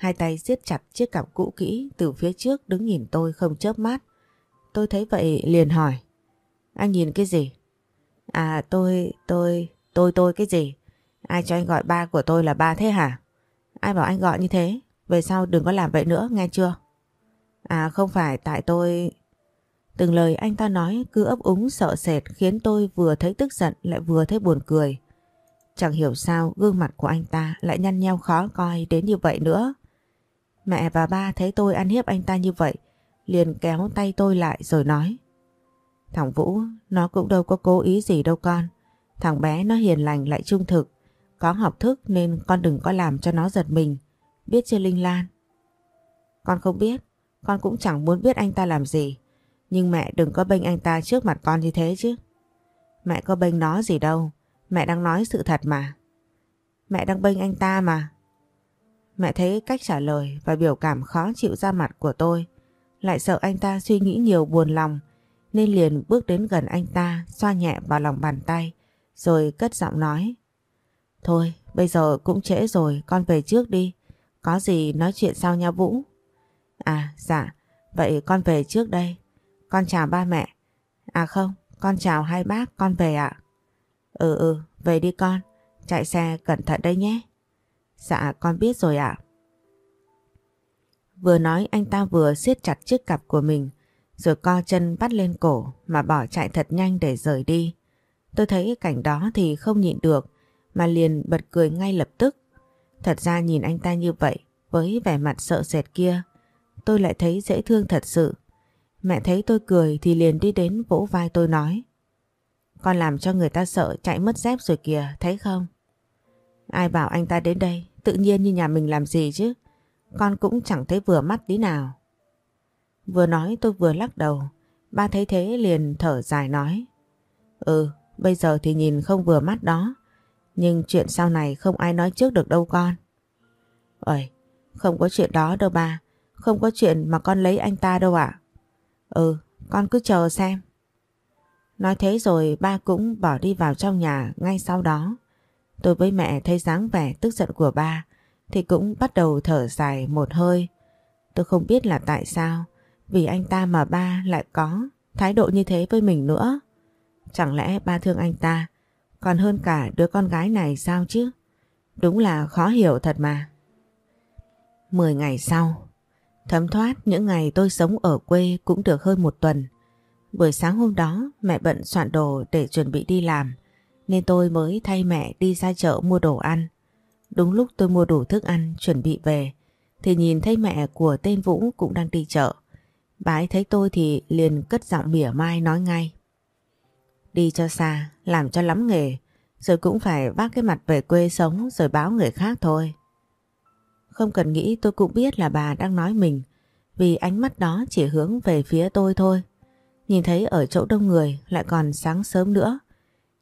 Hai tay siết chặt chiếc cặp cũ kỹ từ phía trước đứng nhìn tôi không chớp mắt. Tôi thấy vậy liền hỏi. Anh nhìn cái gì? À tôi, tôi, tôi tôi cái gì? Ai cho anh gọi ba của tôi là ba thế hả? Ai bảo anh gọi như thế? Về sau đừng có làm vậy nữa nghe chưa? À không phải tại tôi... Từng lời anh ta nói cứ ấp úng sợ sệt khiến tôi vừa thấy tức giận lại vừa thấy buồn cười. Chẳng hiểu sao gương mặt của anh ta lại nhăn nheo khó coi đến như vậy nữa. Mẹ và ba thấy tôi ăn hiếp anh ta như vậy, liền kéo tay tôi lại rồi nói Thằng Vũ, nó cũng đâu có cố ý gì đâu con. Thằng bé nó hiền lành lại trung thực. Có học thức nên con đừng có làm cho nó giật mình. Biết chưa Linh Lan? Con không biết. Con cũng chẳng muốn biết anh ta làm gì. Nhưng mẹ đừng có bênh anh ta trước mặt con như thế chứ. Mẹ có bênh nó gì đâu. Mẹ đang nói sự thật mà. Mẹ đang bênh anh ta mà. Mẹ thấy cách trả lời và biểu cảm khó chịu ra mặt của tôi. Lại sợ anh ta suy nghĩ nhiều buồn lòng. Nên liền bước đến gần anh ta xoa nhẹ vào lòng bàn tay. Rồi cất giọng nói. Thôi bây giờ cũng trễ rồi con về trước đi. Có gì nói chuyện sau nha Vũ. À dạ vậy con về trước đây. Con chào ba mẹ. À không con chào hai bác con về ạ. Ừ ừ, về đi con. Chạy xe cẩn thận đây nhé. Dạ con biết rồi ạ. Vừa nói anh ta vừa siết chặt chiếc cặp của mình rồi co chân bắt lên cổ mà bỏ chạy thật nhanh để rời đi. Tôi thấy cảnh đó thì không nhịn được mà liền bật cười ngay lập tức. Thật ra nhìn anh ta như vậy với vẻ mặt sợ sệt kia tôi lại thấy dễ thương thật sự. Mẹ thấy tôi cười thì liền đi đến vỗ vai tôi nói con làm cho người ta sợ chạy mất dép rồi kìa, thấy không? Ai bảo anh ta đến đây, tự nhiên như nhà mình làm gì chứ? Con cũng chẳng thấy vừa mắt tí nào. Vừa nói tôi vừa lắc đầu, ba thấy thế liền thở dài nói. Ừ, bây giờ thì nhìn không vừa mắt đó, nhưng chuyện sau này không ai nói trước được đâu con. Ơi, không có chuyện đó đâu ba, không có chuyện mà con lấy anh ta đâu ạ. Ừ, con cứ chờ xem. Nói thế rồi ba cũng bỏ đi vào trong nhà ngay sau đó. Tôi với mẹ thấy dáng vẻ tức giận của ba thì cũng bắt đầu thở dài một hơi. Tôi không biết là tại sao vì anh ta mà ba lại có thái độ như thế với mình nữa. Chẳng lẽ ba thương anh ta còn hơn cả đứa con gái này sao chứ? Đúng là khó hiểu thật mà. Mười ngày sau, thấm thoát những ngày tôi sống ở quê cũng được hơn một tuần. Buổi sáng hôm đó mẹ bận soạn đồ để chuẩn bị đi làm nên tôi mới thay mẹ đi ra chợ mua đồ ăn. Đúng lúc tôi mua đủ thức ăn chuẩn bị về thì nhìn thấy mẹ của tên Vũ cũng đang đi chợ. Bà ấy thấy tôi thì liền cất giọng mỉa mai nói ngay. Đi cho xa, làm cho lắm nghề, rồi cũng phải vác cái mặt về quê sống rồi báo người khác thôi. Không cần nghĩ tôi cũng biết là bà đang nói mình, vì ánh mắt đó chỉ hướng về phía tôi thôi. Nhìn thấy ở chỗ đông người lại còn sáng sớm nữa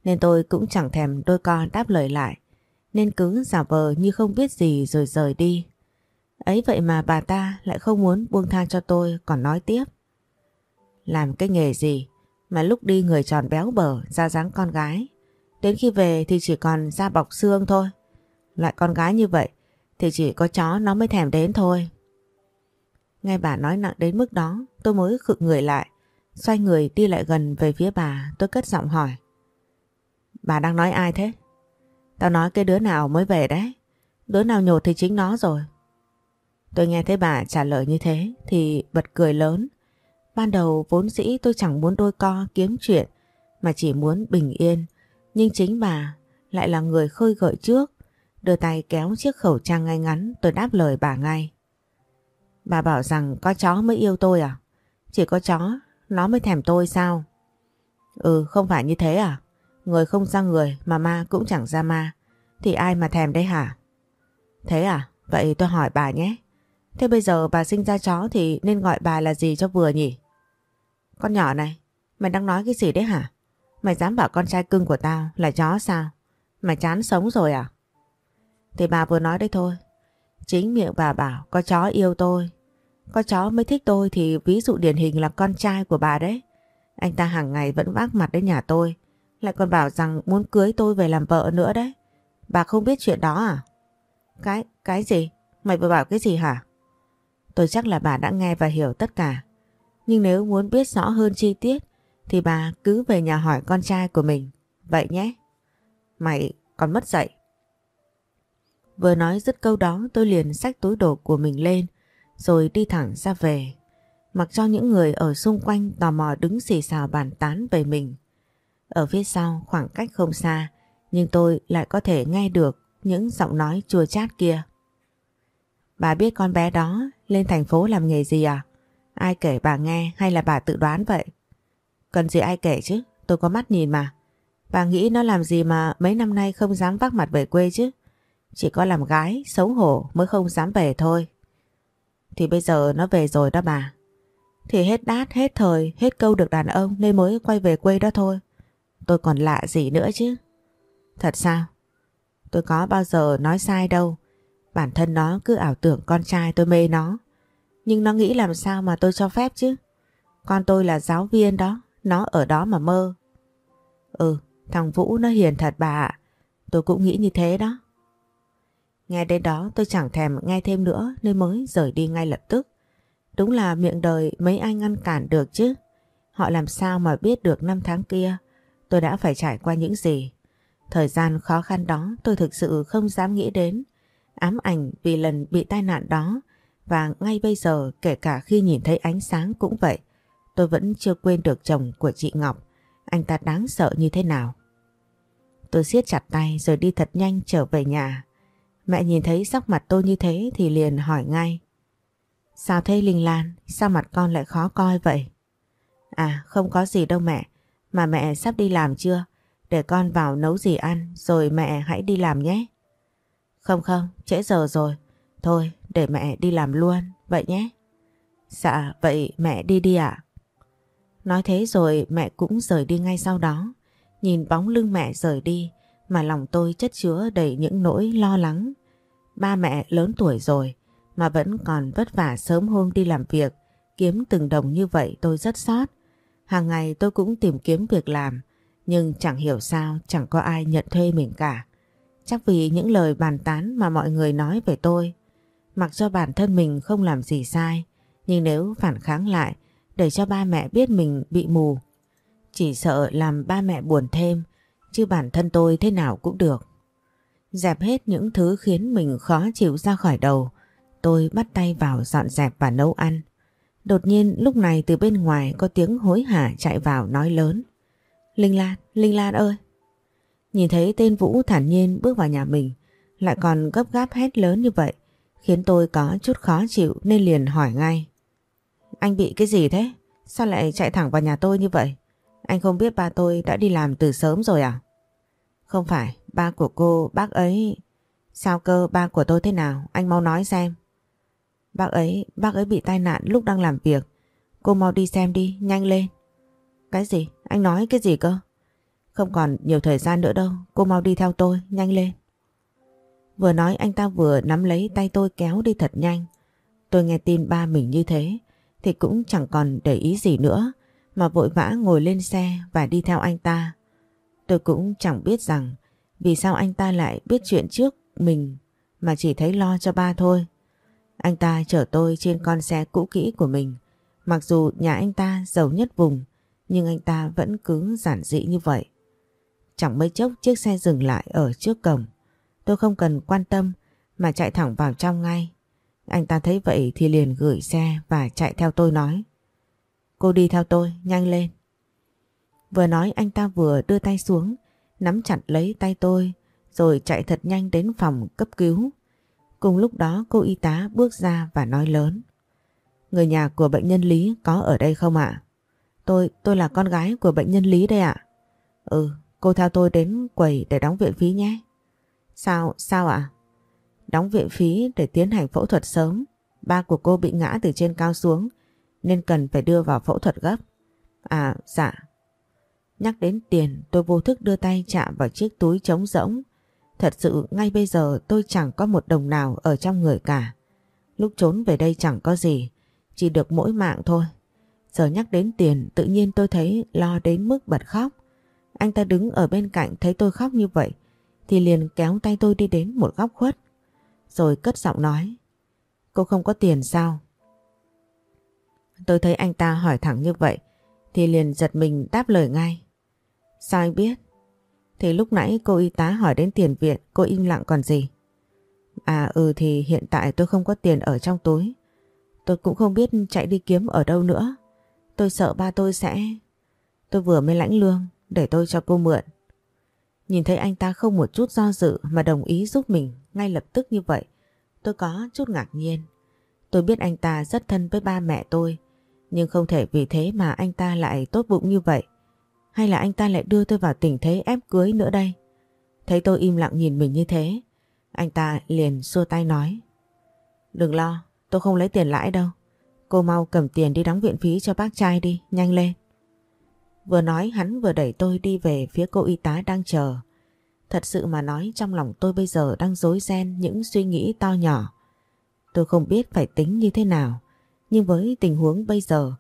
nên tôi cũng chẳng thèm đôi con đáp lời lại nên cứ giả vờ như không biết gì rồi rời đi. Ấy vậy mà bà ta lại không muốn buông tha cho tôi, còn nói tiếp. Làm cái nghề gì mà lúc đi người tròn béo bở, ra dáng con gái. Đến khi về thì chỉ còn da bọc xương thôi. Loại con gái như vậy thì chỉ có chó nó mới thèm đến thôi. Nghe bà nói nặng đến mức đó, tôi mới khựng người lại. Xoay người đi lại gần về phía bà, tôi cất giọng hỏi. Bà đang nói ai thế? Tao nói cái đứa nào mới về đấy. Đứa nào nhột thì chính nó rồi. Tôi nghe thấy bà trả lời như thế thì bật cười lớn. Ban đầu vốn dĩ tôi chẳng muốn đôi co kiếm chuyện mà chỉ muốn bình yên. Nhưng chính bà lại là người khơi gợi trước. Đưa tay kéo chiếc khẩu trang ngay ngắn tôi đáp lời bà ngay. Bà bảo rằng có chó mới yêu tôi à? Chỉ có chó, nó mới thèm tôi sao? Ừ, không phải như thế à? Người không ra người mà ma cũng chẳng ra ma. Thì ai mà thèm đây hả? Thế à? Vậy tôi hỏi bà nhé. Thế bây giờ bà sinh ra chó thì nên gọi bà là gì cho vừa nhỉ? Con nhỏ này, mày đang nói cái gì đấy hả? Mày dám bảo con trai cưng của tao là chó sao? Mày chán sống rồi à? Thì bà vừa nói đấy thôi. Chính miệng bà bảo có chó yêu tôi. Có chó mới thích tôi thì ví dụ điển hình là con trai của bà đấy. Anh ta hàng ngày vẫn vác mặt đến nhà tôi. Lại còn bảo rằng muốn cưới tôi về làm vợ nữa đấy. Bà không biết chuyện đó à? Cái, cái gì? Mày vừa bảo cái gì hả? Tôi chắc là bà đã nghe và hiểu tất cả. Nhưng nếu muốn biết rõ hơn chi tiết thì bà cứ về nhà hỏi con trai của mình. Vậy nhé. Mày còn mất dậy. Vừa nói dứt câu đó tôi liền xách túi đồ của mình lên rồi đi thẳng ra về. Mặc cho những người ở xung quanh tò mò đứng xì xào bàn tán về mình. Ở phía sau khoảng cách không xa nhưng tôi lại có thể nghe được những giọng nói chua chát kia. Bà biết con bé đó lên thành phố làm nghề gì à? Ai kể bà nghe hay là bà tự đoán vậy? Cần gì ai kể chứ, tôi có mắt nhìn mà. Bà nghĩ nó làm gì mà mấy năm nay không dám vác mặt về quê chứ? Chỉ có làm gái, xấu hổ mới không dám về thôi. Thì bây giờ nó về rồi đó bà. Thì hết đát, hết thời, hết câu được đàn ông nên mới quay về quê đó thôi. Tôi còn lạ gì nữa chứ? Thật sao? Tôi có bao giờ nói sai đâu. Bản thân nó cứ ảo tưởng con trai tôi mê nó. Nhưng nó nghĩ làm sao mà tôi cho phép chứ? Con tôi là giáo viên đó, nó ở đó mà mơ. Ừ, thằng Vũ nó hiền thật bà ạ. Tôi cũng nghĩ như thế đó. Nghe đến đó tôi chẳng thèm nghe thêm nữa nên mới rời đi ngay lập tức. Đúng là miệng đời mấy anh ngăn cản được chứ. Họ làm sao mà biết được năm tháng kia tôi đã phải trải qua những gì. Thời gian khó khăn đó tôi thực sự không dám nghĩ đến. Ám ảnh vì lần bị tai nạn đó và ngay bây giờ, kể cả khi nhìn thấy ánh sáng cũng vậy. Tôi vẫn chưa quên được chồng của chị Ngọc. Anh ta đáng sợ như thế nào. Tôi siết chặt tay rồi đi thật nhanh trở về nhà. Mẹ nhìn thấy sắc mặt tôi như thế thì liền hỏi ngay. Sao thế Linh Lan? Sao mặt con lại khó coi vậy? À không có gì đâu mẹ. Mà mẹ sắp đi làm chưa? Để con vào nấu gì ăn rồi mẹ hãy đi làm nhé. Không không, trễ giờ rồi. Thôi, để mẹ đi làm luôn, vậy nhé. Dạ, vậy mẹ đi đi ạ. Nói thế rồi mẹ cũng rời đi ngay sau đó. Nhìn bóng lưng mẹ rời đi mà lòng tôi chất chứa đầy những nỗi lo lắng. Ba mẹ lớn tuổi rồi mà vẫn còn vất vả sớm hôm đi làm việc, kiếm từng đồng như vậy tôi rất xót. Hàng ngày tôi cũng tìm kiếm việc làm, nhưng chẳng hiểu sao chẳng có ai nhận thuê mình cả. Chắc vì những lời bàn tán mà mọi người nói về tôi. Mặc cho bản thân mình không làm gì sai, nhưng nếu phản kháng lại để cho ba mẹ biết mình bị mù, chỉ sợ làm ba mẹ buồn thêm, chứ bản thân tôi thế nào cũng được. Dẹp hết những thứ khiến mình khó chịu ra khỏi đầu, tôi bắt tay vào dọn dẹp và nấu ăn. Đột nhiên lúc này từ bên ngoài có tiếng hối hả chạy vào nói lớn. Linh Lan, Linh Lan ơi! Nhìn thấy tên Vũ thản nhiên bước vào nhà mình, lại còn gấp gáp hét lớn như vậy, khiến tôi có chút khó chịu nên liền hỏi ngay. Anh bị cái gì thế? Sao lại chạy thẳng vào nhà tôi như vậy? Anh không biết ba tôi đã đi làm từ sớm rồi à? Không phải, ba của cô, bác ấy... Sao cơ ba của tôi thế nào? Anh mau nói xem. Bác ấy, bác ấy bị tai nạn lúc đang làm việc. Cô mau đi xem đi, nhanh lên. Cái gì? Anh nói cái gì cơ? Không còn nhiều thời gian nữa đâu, cô mau đi theo tôi, nhanh lên. Vừa nói anh ta vừa nắm lấy tay tôi kéo đi thật nhanh. Tôi nghe tin ba mình như thế thì cũng chẳng còn để ý gì nữa mà vội vã ngồi lên xe và đi theo anh ta. Tôi cũng chẳng biết rằng vì sao anh ta lại biết chuyện trước mình mà chỉ thấy lo cho ba thôi. Anh ta chở tôi trên con xe cũ kỹ của mình. Mặc dù nhà anh ta giàu nhất vùng nhưng anh ta vẫn cứ giản dị như vậy. Chẳng mấy chốc chiếc xe dừng lại ở trước cổng. Tôi không cần quan tâm mà chạy thẳng vào trong ngay. Anh ta thấy vậy thì liền gửi xe và chạy theo tôi nói. Cô đi theo tôi, nhanh lên. Vừa nói anh ta vừa đưa tay xuống, nắm chặt lấy tay tôi rồi chạy thật nhanh đến phòng cấp cứu. Cùng lúc đó cô y tá bước ra và nói lớn. Người nhà của bệnh nhân Lý có ở đây không ạ? Tôi, tôi là con gái của bệnh nhân Lý đây ạ. Ừ, cô theo tôi đến quầy để đóng viện phí nhé. Sao, sao ạ? Đóng viện phí để tiến hành phẫu thuật sớm. Ba của cô bị ngã từ trên cao xuống nên cần phải đưa vào phẫu thuật gấp. À, dạ. Nhắc đến tiền tôi vô thức đưa tay chạm vào chiếc túi trống rỗng. Thật sự ngay bây giờ tôi chẳng có một đồng nào ở trong người cả. Lúc trốn về đây chẳng có gì, chỉ được mỗi mạng thôi. Giờ nhắc đến tiền tự nhiên tôi thấy lo đến mức bật khóc. Anh ta đứng ở bên cạnh thấy tôi khóc như vậy thì liền kéo tay tôi đi đến một góc khuất. Rồi cất giọng nói Cô không có tiền sao? Tôi thấy anh ta hỏi thẳng như vậy thì liền giật mình đáp lời ngay. Sao anh biết? Thì lúc nãy cô y tá hỏi đến tiền viện, cô im lặng còn gì? À ừ thì hiện tại tôi không có tiền ở trong túi. Tôi cũng không biết chạy đi kiếm ở đâu nữa. Tôi sợ ba tôi sẽ... Tôi vừa mới lãnh lương, để tôi cho cô mượn. Nhìn thấy anh ta không một chút do dự mà đồng ý giúp mình ngay lập tức như vậy. Tôi có chút ngạc nhiên. Tôi biết anh ta rất thân với ba mẹ tôi. Nhưng không thể vì thế mà anh ta lại tốt bụng như vậy. Hay là anh ta lại đưa tôi vào tình thế ép cưới nữa đây? Thấy tôi im lặng nhìn mình như thế. Anh ta liền xua tay nói. Đừng lo, tôi không lấy tiền lãi đâu. Cô mau cầm tiền đi đóng viện phí cho bác trai đi, nhanh lên. Vừa nói hắn vừa đẩy tôi đi về phía cô y tá đang chờ. Thật sự mà nói trong lòng tôi bây giờ đang dối ren những suy nghĩ to nhỏ. Tôi không biết phải tính như thế nào. Nhưng với tình huống bây giờ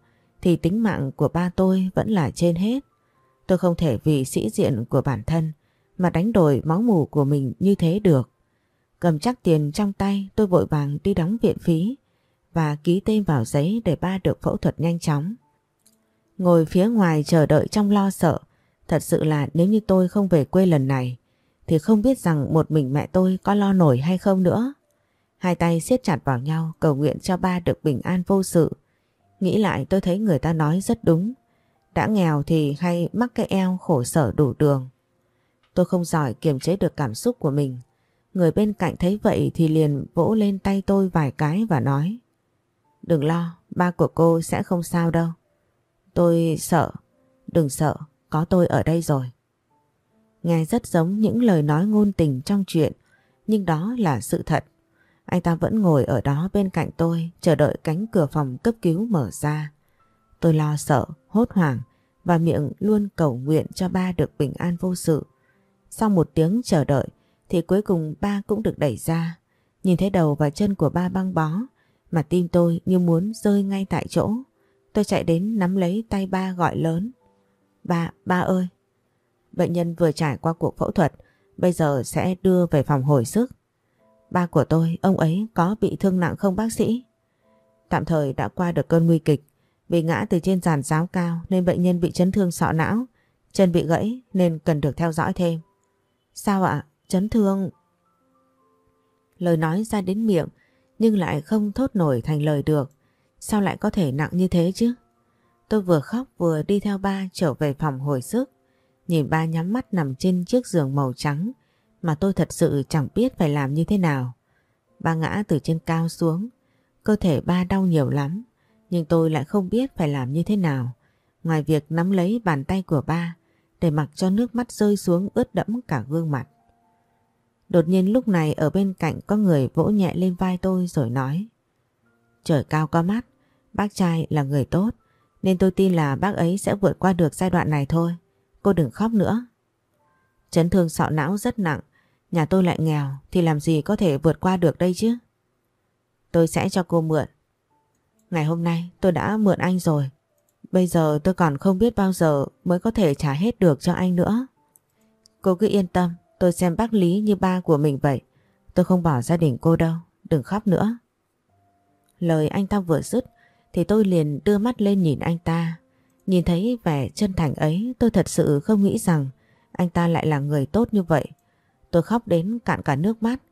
thì tính mạng của ba tôi vẫn là trên hết. Tôi không thể vì sĩ diện của bản thân mà đánh đổi máu mù của mình như thế được. Cầm chắc tiền trong tay tôi vội vàng đi đóng viện phí và ký tên vào giấy để ba được phẫu thuật nhanh chóng. Ngồi phía ngoài chờ đợi trong lo sợ, thật sự là nếu như tôi không về quê lần này thì không biết rằng một mình mẹ tôi có lo nổi hay không nữa. Hai tay siết chặt vào nhau cầu nguyện cho ba được bình an vô sự. Nghĩ lại tôi thấy người ta nói rất đúng. Đã nghèo thì hay mắc cái eo khổ sở đủ đường. Tôi không giỏi kiềm chế được cảm xúc của mình. Người bên cạnh thấy vậy thì liền vỗ lên tay tôi vài cái và nói Đừng lo, ba của cô sẽ không sao đâu. Tôi sợ, đừng sợ, có tôi ở đây rồi. Nghe rất giống những lời nói ngôn tình trong chuyện, nhưng đó là sự thật. Anh ta vẫn ngồi ở đó bên cạnh tôi, chờ đợi cánh cửa phòng cấp cứu mở ra. Tôi lo sợ, hốt hoảng và miệng luôn cầu nguyện cho ba được bình an vô sự. Sau một tiếng chờ đợi thì cuối cùng ba cũng được đẩy ra. Nhìn thấy đầu và chân của ba băng bó mà tim tôi như muốn rơi ngay tại chỗ. Tôi chạy đến nắm lấy tay ba gọi lớn. Ba, ba ơi! Bệnh nhân vừa trải qua cuộc phẫu thuật, bây giờ sẽ đưa về phòng hồi sức. Ba của tôi, ông ấy có bị thương nặng không bác sĩ? Tạm thời đã qua được cơn nguy kịch. Vì ngã từ trên giàn giáo cao nên bệnh nhân bị chấn thương sọ não, chân bị gãy nên cần được theo dõi thêm. Sao ạ? Chấn thương... Lời nói ra đến miệng nhưng lại không thốt nổi thành lời được. Sao lại có thể nặng như thế chứ? Tôi vừa khóc vừa đi theo ba trở về phòng hồi sức. Nhìn ba nhắm mắt nằm trên chiếc giường màu trắng mà tôi thật sự chẳng biết phải làm như thế nào. Ba ngã từ trên cao xuống, cơ thể ba đau nhiều lắm, nhưng tôi lại không biết phải làm như thế nào. Ngoài việc nắm lấy bàn tay của ba để mặc cho nước mắt rơi xuống ướt đẫm cả gương mặt. Đột nhiên lúc này ở bên cạnh có người vỗ nhẹ lên vai tôi rồi nói Trời cao có mắt, bác trai là người tốt nên tôi tin là bác ấy sẽ vượt qua được giai đoạn này thôi. Cô đừng khóc nữa. Chấn thương sọ não rất nặng Nhà tôi lại nghèo thì làm gì có thể vượt qua được đây chứ? Tôi sẽ cho cô mượn. Ngày hôm nay tôi đã mượn anh rồi. Bây giờ tôi còn không biết bao giờ mới có thể trả hết được cho anh nữa. Cô cứ yên tâm, tôi xem bác Lý như ba của mình vậy. Tôi không bỏ gia đình cô đâu, đừng khóc nữa. Lời anh ta vừa dứt thì tôi liền đưa mắt lên nhìn anh ta. Nhìn thấy vẻ chân thành ấy tôi thật sự không nghĩ rằng anh ta lại là người tốt như vậy. Tôi khóc đến cạn cả nước mắt,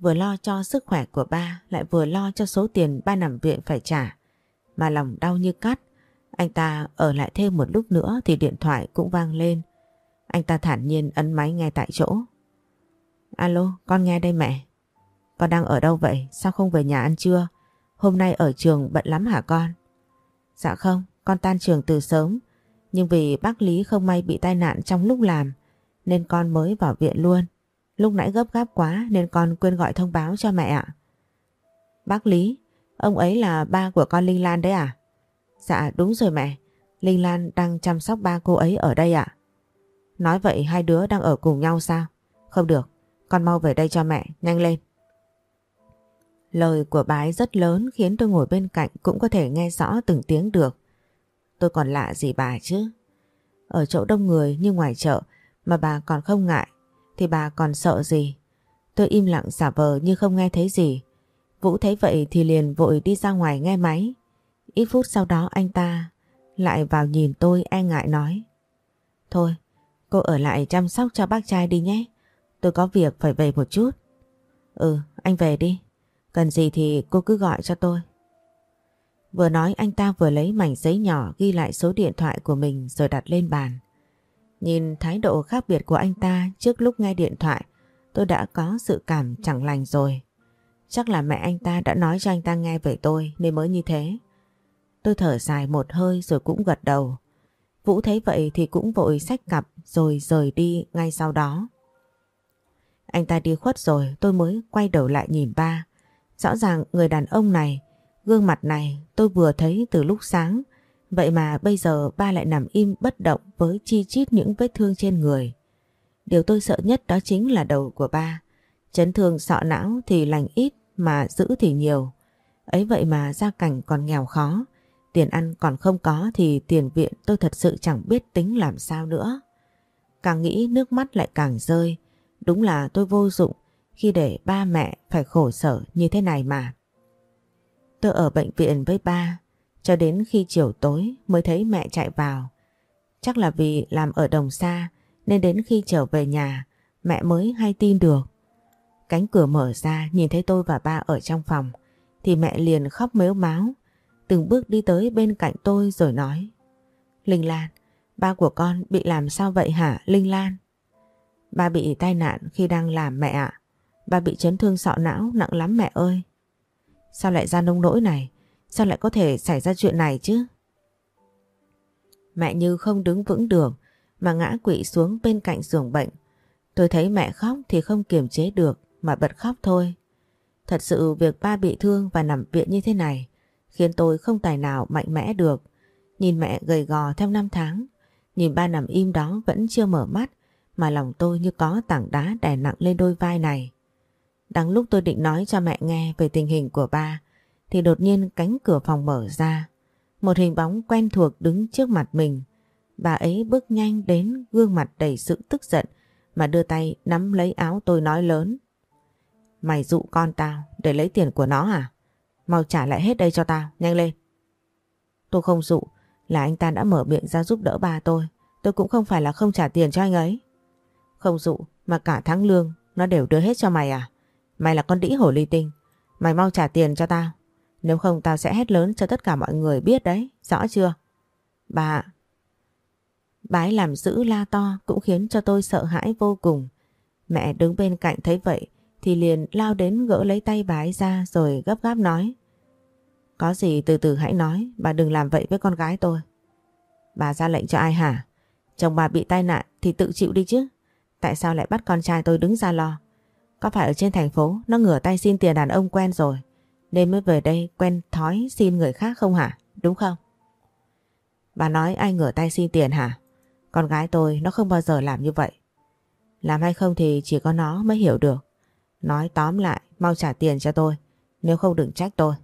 vừa lo cho sức khỏe của ba lại vừa lo cho số tiền ba nằm viện phải trả. Mà lòng đau như cắt, anh ta ở lại thêm một lúc nữa thì điện thoại cũng vang lên. Anh ta thản nhiên ấn máy ngay tại chỗ. Alo, con nghe đây mẹ. Con đang ở đâu vậy? Sao không về nhà ăn trưa? Hôm nay ở trường bận lắm hả con? Dạ không, con tan trường từ sớm. Nhưng vì bác Lý không may bị tai nạn trong lúc làm nên con mới vào viện luôn. Lúc nãy gấp gáp quá nên con quên gọi thông báo cho mẹ ạ. Bác Lý, ông ấy là ba của con Linh Lan đấy à? Dạ đúng rồi mẹ, Linh Lan đang chăm sóc ba cô ấy ở đây ạ. Nói vậy hai đứa đang ở cùng nhau sao? Không được, con mau về đây cho mẹ, nhanh lên. Lời của bà ấy rất lớn khiến tôi ngồi bên cạnh cũng có thể nghe rõ từng tiếng được. Tôi còn lạ gì bà chứ? Ở chỗ đông người như ngoài chợ mà bà còn không ngại thì bà còn sợ gì? Tôi im lặng giả vờ như không nghe thấy gì. Vũ thấy vậy thì liền vội đi ra ngoài nghe máy. Ít phút sau đó anh ta lại vào nhìn tôi e ngại nói. Thôi, cô ở lại chăm sóc cho bác trai đi nhé. Tôi có việc phải về một chút. Ừ, anh về đi. Cần gì thì cô cứ gọi cho tôi. Vừa nói anh ta vừa lấy mảnh giấy nhỏ ghi lại số điện thoại của mình rồi đặt lên bàn. Nhìn thái độ khác biệt của anh ta trước lúc nghe điện thoại tôi đã có sự cảm chẳng lành rồi. Chắc là mẹ anh ta đã nói cho anh ta nghe về tôi nên mới như thế. Tôi thở dài một hơi rồi cũng gật đầu. Vũ thấy vậy thì cũng vội xách cặp rồi rời đi ngay sau đó. Anh ta đi khuất rồi tôi mới quay đầu lại nhìn ba. Rõ ràng người đàn ông này, gương mặt này tôi vừa thấy từ lúc sáng. Vậy mà bây giờ ba lại nằm im bất động với chi chít những vết thương trên người. Điều tôi sợ nhất đó chính là đầu của ba. Chấn thương sọ não thì lành ít mà giữ thì nhiều. Ấy vậy mà gia cảnh còn nghèo khó. Tiền ăn còn không có thì tiền viện tôi thật sự chẳng biết tính làm sao nữa. Càng nghĩ nước mắt lại càng rơi. Đúng là tôi vô dụng khi để ba mẹ phải khổ sở như thế này mà. Tôi ở bệnh viện với ba, cho đến khi chiều tối mới thấy mẹ chạy vào. Chắc là vì làm ở đồng xa nên đến khi trở về nhà, mẹ mới hay tin được. Cánh cửa mở ra nhìn thấy tôi và ba ở trong phòng thì mẹ liền khóc mếu máu từng bước đi tới bên cạnh tôi rồi nói Linh Lan, ba của con bị làm sao vậy hả Linh Lan? Ba bị tai nạn khi đang làm mẹ ạ. Ba bị chấn thương sọ não nặng lắm mẹ ơi. Sao lại ra nông nỗi này? Sao lại có thể xảy ra chuyện này chứ? Mẹ như không đứng vững được mà ngã quỵ xuống bên cạnh giường bệnh. Tôi thấy mẹ khóc thì không kiềm chế được mà bật khóc thôi. Thật sự việc ba bị thương và nằm viện như thế này khiến tôi không tài nào mạnh mẽ được. Nhìn mẹ gầy gò theo năm tháng, nhìn ba nằm im đó vẫn chưa mở mắt mà lòng tôi như có tảng đá đè nặng lên đôi vai này. Đang lúc tôi định nói cho mẹ nghe về tình hình của ba thì đột nhiên cánh cửa phòng mở ra. Một hình bóng quen thuộc đứng trước mặt mình. Bà ấy bước nhanh đến gương mặt đầy sự tức giận mà đưa tay nắm lấy áo tôi nói lớn. Mày dụ con tao để lấy tiền của nó à? Mau trả lại hết đây cho tao, nhanh lên. Tôi không dụ, là anh ta đã mở miệng ra giúp đỡ ba tôi. Tôi cũng không phải là không trả tiền cho anh ấy. Không dụ, mà cả tháng lương nó đều đưa hết cho mày à? Mày là con đĩ hổ ly tinh. Mày mau trả tiền cho tao. Nếu không tao sẽ hét lớn cho tất cả mọi người biết đấy, rõ chưa? Bà... Bái làm giữ la to cũng khiến cho tôi sợ hãi vô cùng. Mẹ đứng bên cạnh thấy vậy thì liền lao đến gỡ lấy tay bà ấy ra rồi gấp gáp nói. Có gì từ từ hãy nói, bà đừng làm vậy với con gái tôi. Bà ra lệnh cho ai hả? Chồng bà bị tai nạn thì tự chịu đi chứ. Tại sao lại bắt con trai tôi đứng ra lo? Có phải ở trên thành phố nó ngửa tay xin tiền đàn ông quen rồi nên mới về đây quen thói xin người khác không hả? Đúng không? Bà nói ai ngửa tay xin tiền hả? Con gái tôi nó không bao giờ làm như vậy. Làm hay không thì chỉ có nó mới hiểu được. Nói tóm lại, mau trả tiền cho tôi, nếu không đừng trách tôi.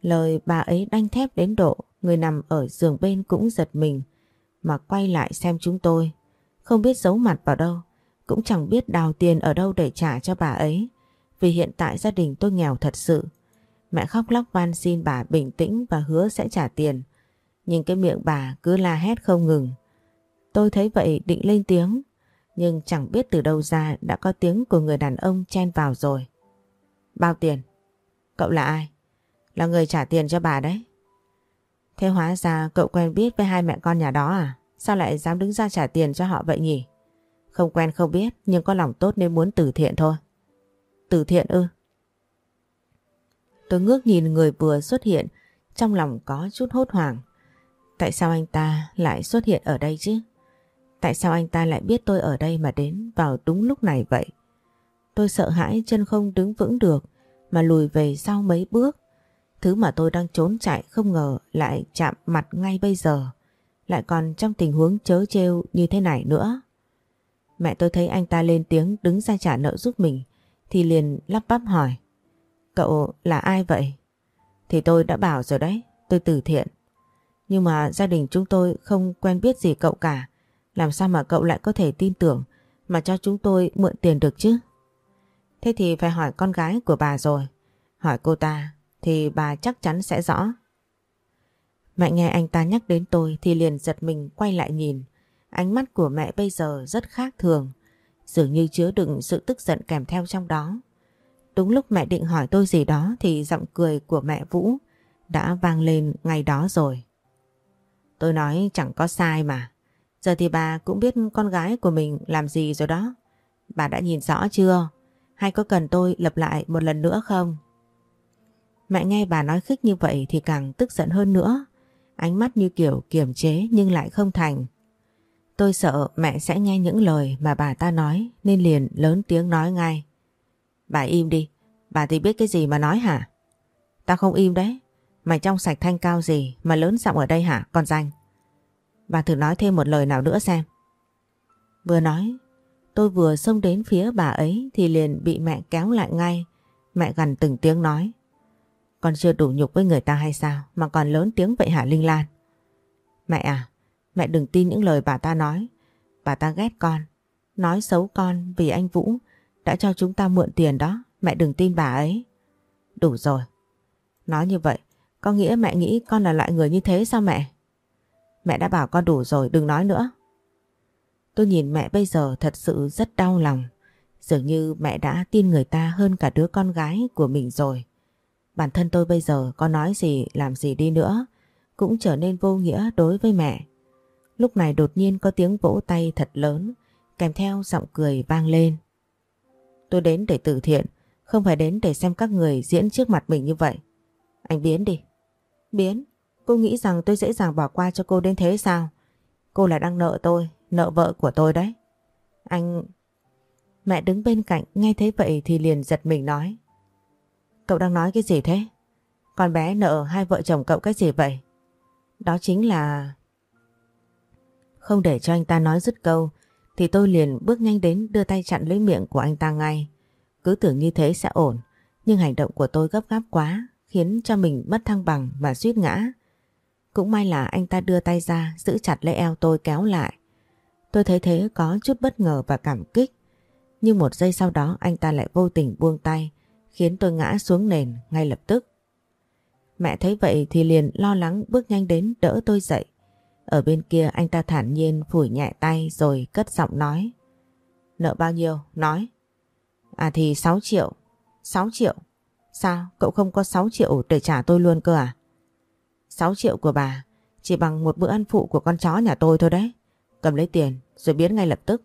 Lời bà ấy đanh thép đến độ người nằm ở giường bên cũng giật mình mà quay lại xem chúng tôi. Không biết giấu mặt vào đâu, cũng chẳng biết đào tiền ở đâu để trả cho bà ấy. Vì hiện tại gia đình tôi nghèo thật sự. Mẹ khóc lóc van xin bà bình tĩnh và hứa sẽ trả tiền. Nhưng cái miệng bà cứ la hét không ngừng. Tôi thấy vậy định lên tiếng, nhưng chẳng biết từ đâu ra đã có tiếng của người đàn ông chen vào rồi. Bao tiền? Cậu là ai? Là người trả tiền cho bà đấy. Thế hóa ra cậu quen biết với hai mẹ con nhà đó à? Sao lại dám đứng ra trả tiền cho họ vậy nhỉ? Không quen không biết nhưng có lòng tốt nên muốn từ thiện thôi. Từ thiện ư? Tôi ngước nhìn người vừa xuất hiện, trong lòng có chút hốt hoảng. Tại sao anh ta lại xuất hiện ở đây chứ? Tại sao anh ta lại biết tôi ở đây mà đến vào đúng lúc này vậy? Tôi sợ hãi chân không đứng vững được mà lùi về sau mấy bước. Thứ mà tôi đang trốn chạy không ngờ lại chạm mặt ngay bây giờ. Lại còn trong tình huống chớ trêu như thế này nữa. Mẹ tôi thấy anh ta lên tiếng đứng ra trả nợ giúp mình thì liền lắp bắp hỏi. Cậu là ai vậy? Thì tôi đã bảo rồi đấy, tôi từ thiện. Nhưng mà gia đình chúng tôi không quen biết gì cậu cả. Làm sao mà cậu lại có thể tin tưởng mà cho chúng tôi mượn tiền được chứ? Thế thì phải hỏi con gái của bà rồi. Hỏi cô ta thì bà chắc chắn sẽ rõ. Mẹ nghe anh ta nhắc đến tôi thì liền giật mình quay lại nhìn. Ánh mắt của mẹ bây giờ rất khác thường. Dường như chứa đựng sự tức giận kèm theo trong đó. Đúng lúc mẹ định hỏi tôi gì đó thì giọng cười của mẹ Vũ đã vang lên ngay đó rồi. Tôi nói chẳng có sai mà. Giờ thì bà cũng biết con gái của mình làm gì rồi đó. Bà đã nhìn rõ chưa? Hay có cần tôi lập lại một lần nữa không? Mẹ nghe bà nói khích như vậy thì càng tức giận hơn nữa. Ánh mắt như kiểu kiềm chế nhưng lại không thành. Tôi sợ mẹ sẽ nghe những lời mà bà ta nói nên liền lớn tiếng nói ngay. Bà im đi, bà thì biết cái gì mà nói hả? Tao không im đấy, mày trong sạch thanh cao gì mà lớn giọng ở đây hả con danh? Bà thử nói thêm một lời nào nữa xem. Vừa nói, tôi vừa xông đến phía bà ấy thì liền bị mẹ kéo lại ngay. Mẹ gần từng tiếng nói. Con chưa đủ nhục với người ta hay sao mà còn lớn tiếng vậy hả Linh Lan? Mẹ à, mẹ đừng tin những lời bà ta nói. Bà ta ghét con, nói xấu con vì anh Vũ đã cho chúng ta mượn tiền đó. Mẹ đừng tin bà ấy. Đủ rồi. Nói như vậy, có nghĩa mẹ nghĩ con là loại người như thế sao mẹ? Mẹ đã bảo con đủ rồi, đừng nói nữa. Tôi nhìn mẹ bây giờ thật sự rất đau lòng. Dường như mẹ đã tin người ta hơn cả đứa con gái của mình rồi. Bản thân tôi bây giờ có nói gì làm gì đi nữa cũng trở nên vô nghĩa đối với mẹ. Lúc này đột nhiên có tiếng vỗ tay thật lớn kèm theo giọng cười vang lên. Tôi đến để từ thiện không phải đến để xem các người diễn trước mặt mình như vậy. Anh biến đi. Biến? Cô nghĩ rằng tôi dễ dàng bỏ qua cho cô đến thế sao? Cô là đang nợ tôi, nợ vợ của tôi đấy. Anh... Mẹ đứng bên cạnh nghe thấy vậy thì liền giật mình nói. Cậu đang nói cái gì thế? Con bé nợ hai vợ chồng cậu cái gì vậy? Đó chính là... Không để cho anh ta nói dứt câu thì tôi liền bước nhanh đến đưa tay chặn lấy miệng của anh ta ngay. Cứ tưởng như thế sẽ ổn nhưng hành động của tôi gấp gáp quá khiến cho mình mất thăng bằng và suýt ngã. Cũng may là anh ta đưa tay ra, giữ chặt lấy eo tôi kéo lại. Tôi thấy thế có chút bất ngờ và cảm kích. Nhưng một giây sau đó, anh ta lại vô tình buông tay, khiến tôi ngã xuống nền ngay lập tức. Mẹ thấy vậy thì liền lo lắng bước nhanh đến đỡ tôi dậy. Ở bên kia, anh ta thản nhiên phủi nhẹ tay rồi cất giọng nói. Nợ bao nhiêu? Nói. À thì 6 triệu. 6 triệu? Sao? Cậu không có 6 triệu để trả tôi luôn cơ à? 6 triệu của bà chỉ bằng một bữa ăn phụ của con chó nhà tôi thôi đấy. Cầm lấy tiền rồi biến ngay lập tức.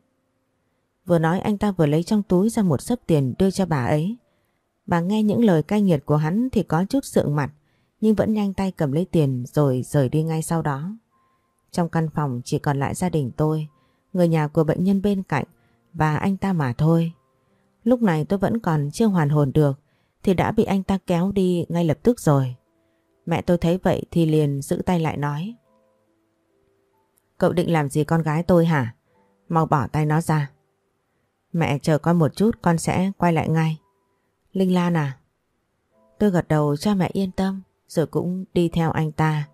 Vừa nói anh ta vừa lấy trong túi ra một sấp tiền đưa cho bà ấy. Bà nghe những lời cay nghiệt của hắn thì có chút sượng mặt nhưng vẫn nhanh tay cầm lấy tiền rồi rời đi ngay sau đó. Trong căn phòng chỉ còn lại gia đình tôi, người nhà của bệnh nhân bên cạnh và anh ta mà thôi. Lúc này tôi vẫn còn chưa hoàn hồn được thì đã bị anh ta kéo đi ngay lập tức rồi. Mẹ tôi thấy vậy thì liền giữ tay lại nói. Cậu định làm gì con gái tôi hả? Mau bỏ tay nó ra. Mẹ chờ con một chút, con sẽ quay lại ngay. Linh Lan à? Tôi gật đầu cho mẹ yên tâm, rồi cũng đi theo anh ta.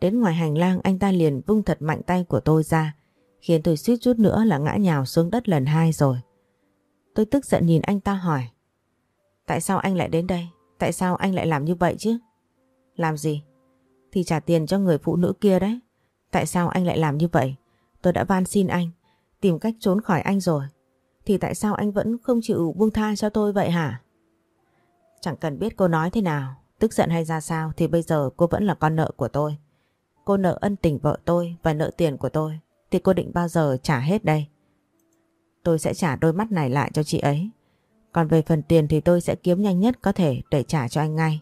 Đến ngoài hành lang, anh ta liền vung thật mạnh tay của tôi ra, khiến tôi suýt chút nữa là ngã nhào xuống đất lần hai rồi. Tôi tức giận nhìn anh ta hỏi, Tại sao anh lại đến đây? Tại sao anh lại làm như vậy chứ? Làm gì? Thì trả tiền cho người phụ nữ kia đấy. Tại sao anh lại làm như vậy? Tôi đã van xin anh, tìm cách trốn khỏi anh rồi. Thì tại sao anh vẫn không chịu buông tha cho tôi vậy hả? Chẳng cần biết cô nói thế nào, tức giận hay ra sao thì bây giờ cô vẫn là con nợ của tôi. Cô nợ ân tình vợ tôi và nợ tiền của tôi thì cô định bao giờ trả hết đây? Tôi sẽ trả đôi mắt này lại cho chị ấy. Còn về phần tiền thì tôi sẽ kiếm nhanh nhất có thể để trả cho anh ngay.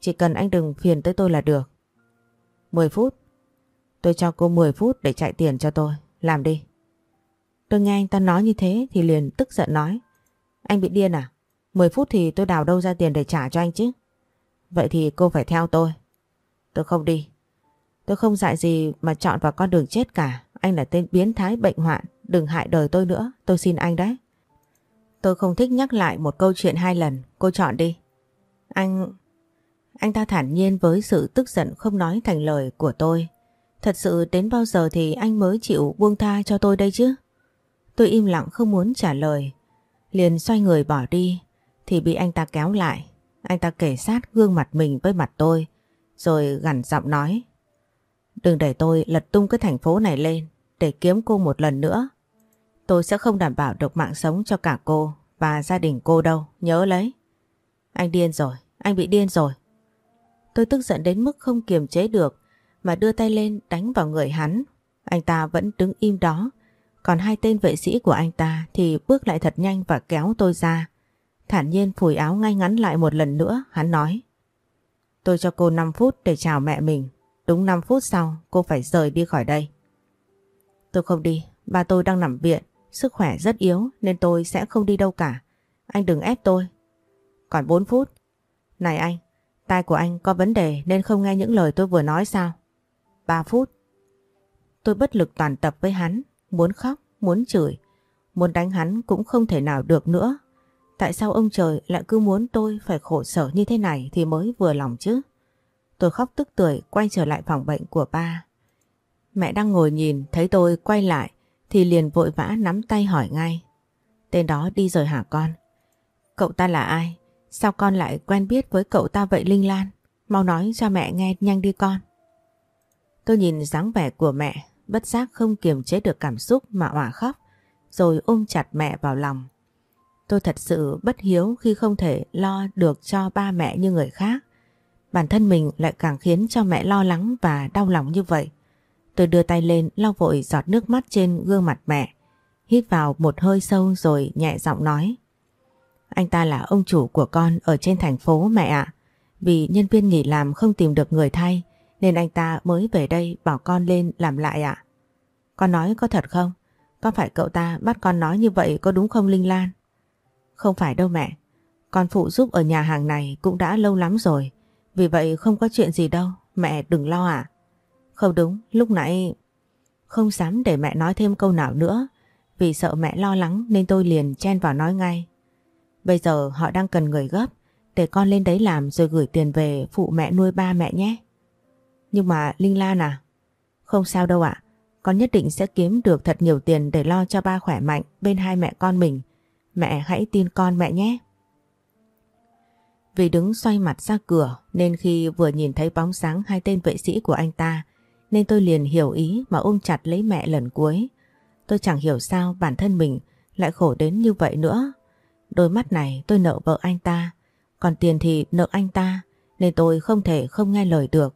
Chỉ cần anh đừng phiền tới tôi là được. 10 phút. Tôi cho cô 10 phút để chạy tiền cho tôi. Làm đi. Tôi nghe anh ta nói như thế thì liền tức giận nói. Anh bị điên à? 10 phút thì tôi đào đâu ra tiền để trả cho anh chứ? Vậy thì cô phải theo tôi. Tôi không đi. Tôi không dạy gì mà chọn vào con đường chết cả. Anh là tên biến thái bệnh hoạn. Đừng hại đời tôi nữa. Tôi xin anh đấy. Tôi không thích nhắc lại một câu chuyện hai lần. Cô chọn đi. Anh... Anh ta thản nhiên với sự tức giận không nói thành lời của tôi. Thật sự đến bao giờ thì anh mới chịu buông tha cho tôi đây chứ? Tôi im lặng không muốn trả lời. Liền xoay người bỏ đi thì bị anh ta kéo lại. Anh ta kể sát gương mặt mình với mặt tôi rồi gằn giọng nói Đừng để tôi lật tung cái thành phố này lên để kiếm cô một lần nữa. Tôi sẽ không đảm bảo được mạng sống cho cả cô và gia đình cô đâu, nhớ lấy. Anh điên rồi, anh bị điên rồi. Tôi tức giận đến mức không kiềm chế được mà đưa tay lên đánh vào người hắn. Anh ta vẫn đứng im đó, còn hai tên vệ sĩ của anh ta thì bước lại thật nhanh và kéo tôi ra. Thản nhiên phủi áo ngay ngắn lại một lần nữa, hắn nói. Tôi cho cô 5 phút để chào mẹ mình. Đúng 5 phút sau cô phải rời đi khỏi đây. Tôi không đi, ba tôi đang nằm viện, sức khỏe rất yếu nên tôi sẽ không đi đâu cả. Anh đừng ép tôi. Còn 4 phút. Này anh, tai của anh có vấn đề nên không nghe những lời tôi vừa nói sao? 3 phút. Tôi bất lực toàn tập với hắn, muốn khóc, muốn chửi, muốn đánh hắn cũng không thể nào được nữa. Tại sao ông trời lại cứ muốn tôi phải khổ sở như thế này thì mới vừa lòng chứ? Tôi khóc tức tưởi quay trở lại phòng bệnh của ba. Mẹ đang ngồi nhìn thấy tôi quay lại thì liền vội vã nắm tay hỏi ngay. Tên đó đi rồi hả con? Cậu ta là ai? Sao con lại quen biết với cậu ta vậy Linh Lan? Mau nói cho mẹ nghe nhanh đi con. Tôi nhìn dáng vẻ của mẹ, bất giác không kiềm chế được cảm xúc mà òa khóc, rồi ôm chặt mẹ vào lòng. Tôi thật sự bất hiếu khi không thể lo được cho ba mẹ như người khác. Bản thân mình lại càng khiến cho mẹ lo lắng và đau lòng như vậy. Tôi đưa tay lên lau vội giọt nước mắt trên gương mặt mẹ. Hít vào một hơi sâu rồi nhẹ giọng nói. Anh ta là ông chủ của con ở trên thành phố mẹ ạ. Vì nhân viên nghỉ làm không tìm được người thay nên anh ta mới về đây bảo con lên làm lại ạ. Con nói có thật không? Có phải cậu ta bắt con nói như vậy có đúng không Linh Lan? Không phải đâu mẹ. Con phụ giúp ở nhà hàng này cũng đã lâu lắm rồi. Vì vậy không có chuyện gì đâu. Mẹ đừng lo ạ. Không đúng, lúc nãy... Không dám để mẹ nói thêm câu nào nữa. Vì sợ mẹ lo lắng nên tôi liền chen vào nói ngay. Bây giờ họ đang cần người gấp. Để con lên đấy làm rồi gửi tiền về phụ mẹ nuôi ba mẹ nhé. Nhưng mà Linh Lan à? Không sao đâu ạ. Con nhất định sẽ kiếm được thật nhiều tiền để lo cho ba khỏe mạnh bên hai mẹ con mình. Mẹ hãy tin con mẹ nhé. Vì đứng xoay mặt ra cửa nên khi vừa nhìn thấy bóng sáng hai tên vệ sĩ của anh ta, nên tôi liền hiểu ý mà ôm chặt lấy mẹ lần cuối. Tôi chẳng hiểu sao bản thân mình lại khổ đến như vậy nữa. Đôi mắt này tôi nợ vợ anh ta, còn tiền thì nợ anh ta nên tôi không thể không nghe lời được.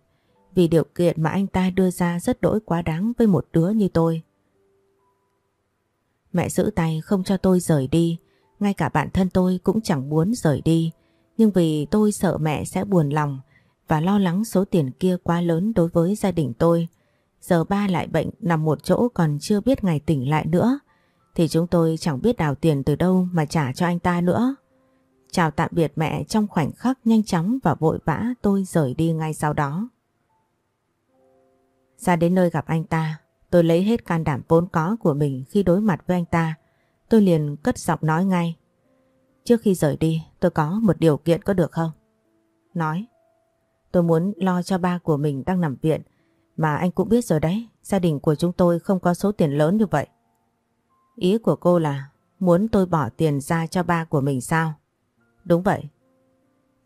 Vì điều kiện mà anh ta đưa ra rất đỗi quá đáng với một đứa như tôi. Mẹ giữ tay không cho tôi rời đi, ngay cả bản thân tôi cũng chẳng muốn rời đi, nhưng vì tôi sợ mẹ sẽ buồn lòng và lo lắng số tiền kia quá lớn đối với gia đình tôi. Giờ ba lại bệnh nằm một chỗ còn chưa biết ngày tỉnh lại nữa, thì chúng tôi chẳng biết đào tiền từ đâu mà trả cho anh ta nữa. Chào tạm biệt mẹ trong khoảnh khắc nhanh chóng và vội vã tôi rời đi ngay sau đó. Ra đến nơi gặp anh ta, tôi lấy hết can đảm vốn có của mình khi đối mặt với anh ta tôi liền cất giọng nói ngay. Trước khi rời đi tôi có một điều kiện có được không? Nói. Tôi muốn lo cho ba của mình đang nằm viện mà anh cũng biết rồi đấy, gia đình của chúng tôi không có số tiền lớn như vậy. Ý của cô là muốn tôi bỏ tiền ra cho ba của mình sao? Đúng vậy.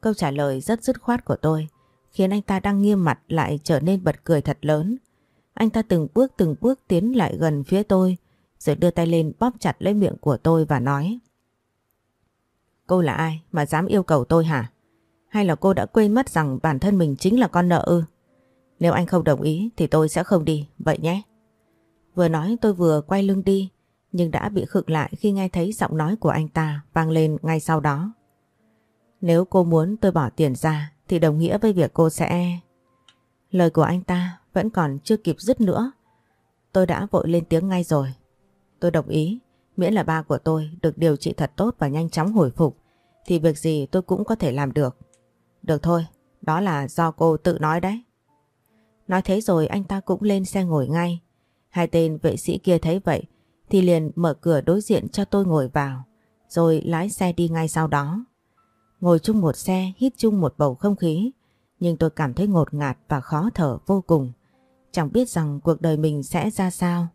Câu trả lời rất dứt khoát của tôi khiến anh ta đang nghiêm mặt lại trở nên bật cười thật lớn. Anh ta từng bước từng bước tiến lại gần phía tôi rồi đưa tay lên bóp chặt lấy miệng của tôi và nói Cô là ai mà dám yêu cầu tôi hả? Hay là cô đã quên mất rằng bản thân mình chính là con nợ ư? Nếu anh không đồng ý thì tôi sẽ không đi, vậy nhé. Vừa nói tôi vừa quay lưng đi nhưng đã bị khựng lại khi nghe thấy giọng nói của anh ta vang lên ngay sau đó. Nếu cô muốn tôi bỏ tiền ra thì đồng nghĩa với việc cô sẽ... Lời của anh ta vẫn còn chưa kịp dứt nữa. Tôi đã vội lên tiếng ngay rồi. Tôi đồng ý, miễn là ba của tôi được điều trị thật tốt và nhanh chóng hồi phục thì việc gì tôi cũng có thể làm được. Được thôi, đó là do cô tự nói đấy. Nói thế rồi anh ta cũng lên xe ngồi ngay. Hai tên vệ sĩ kia thấy vậy thì liền mở cửa đối diện cho tôi ngồi vào rồi lái xe đi ngay sau đó. Ngồi chung một xe hít chung một bầu không khí nhưng tôi cảm thấy ngột ngạt và khó thở vô cùng. Chẳng biết rằng cuộc đời mình sẽ ra sao,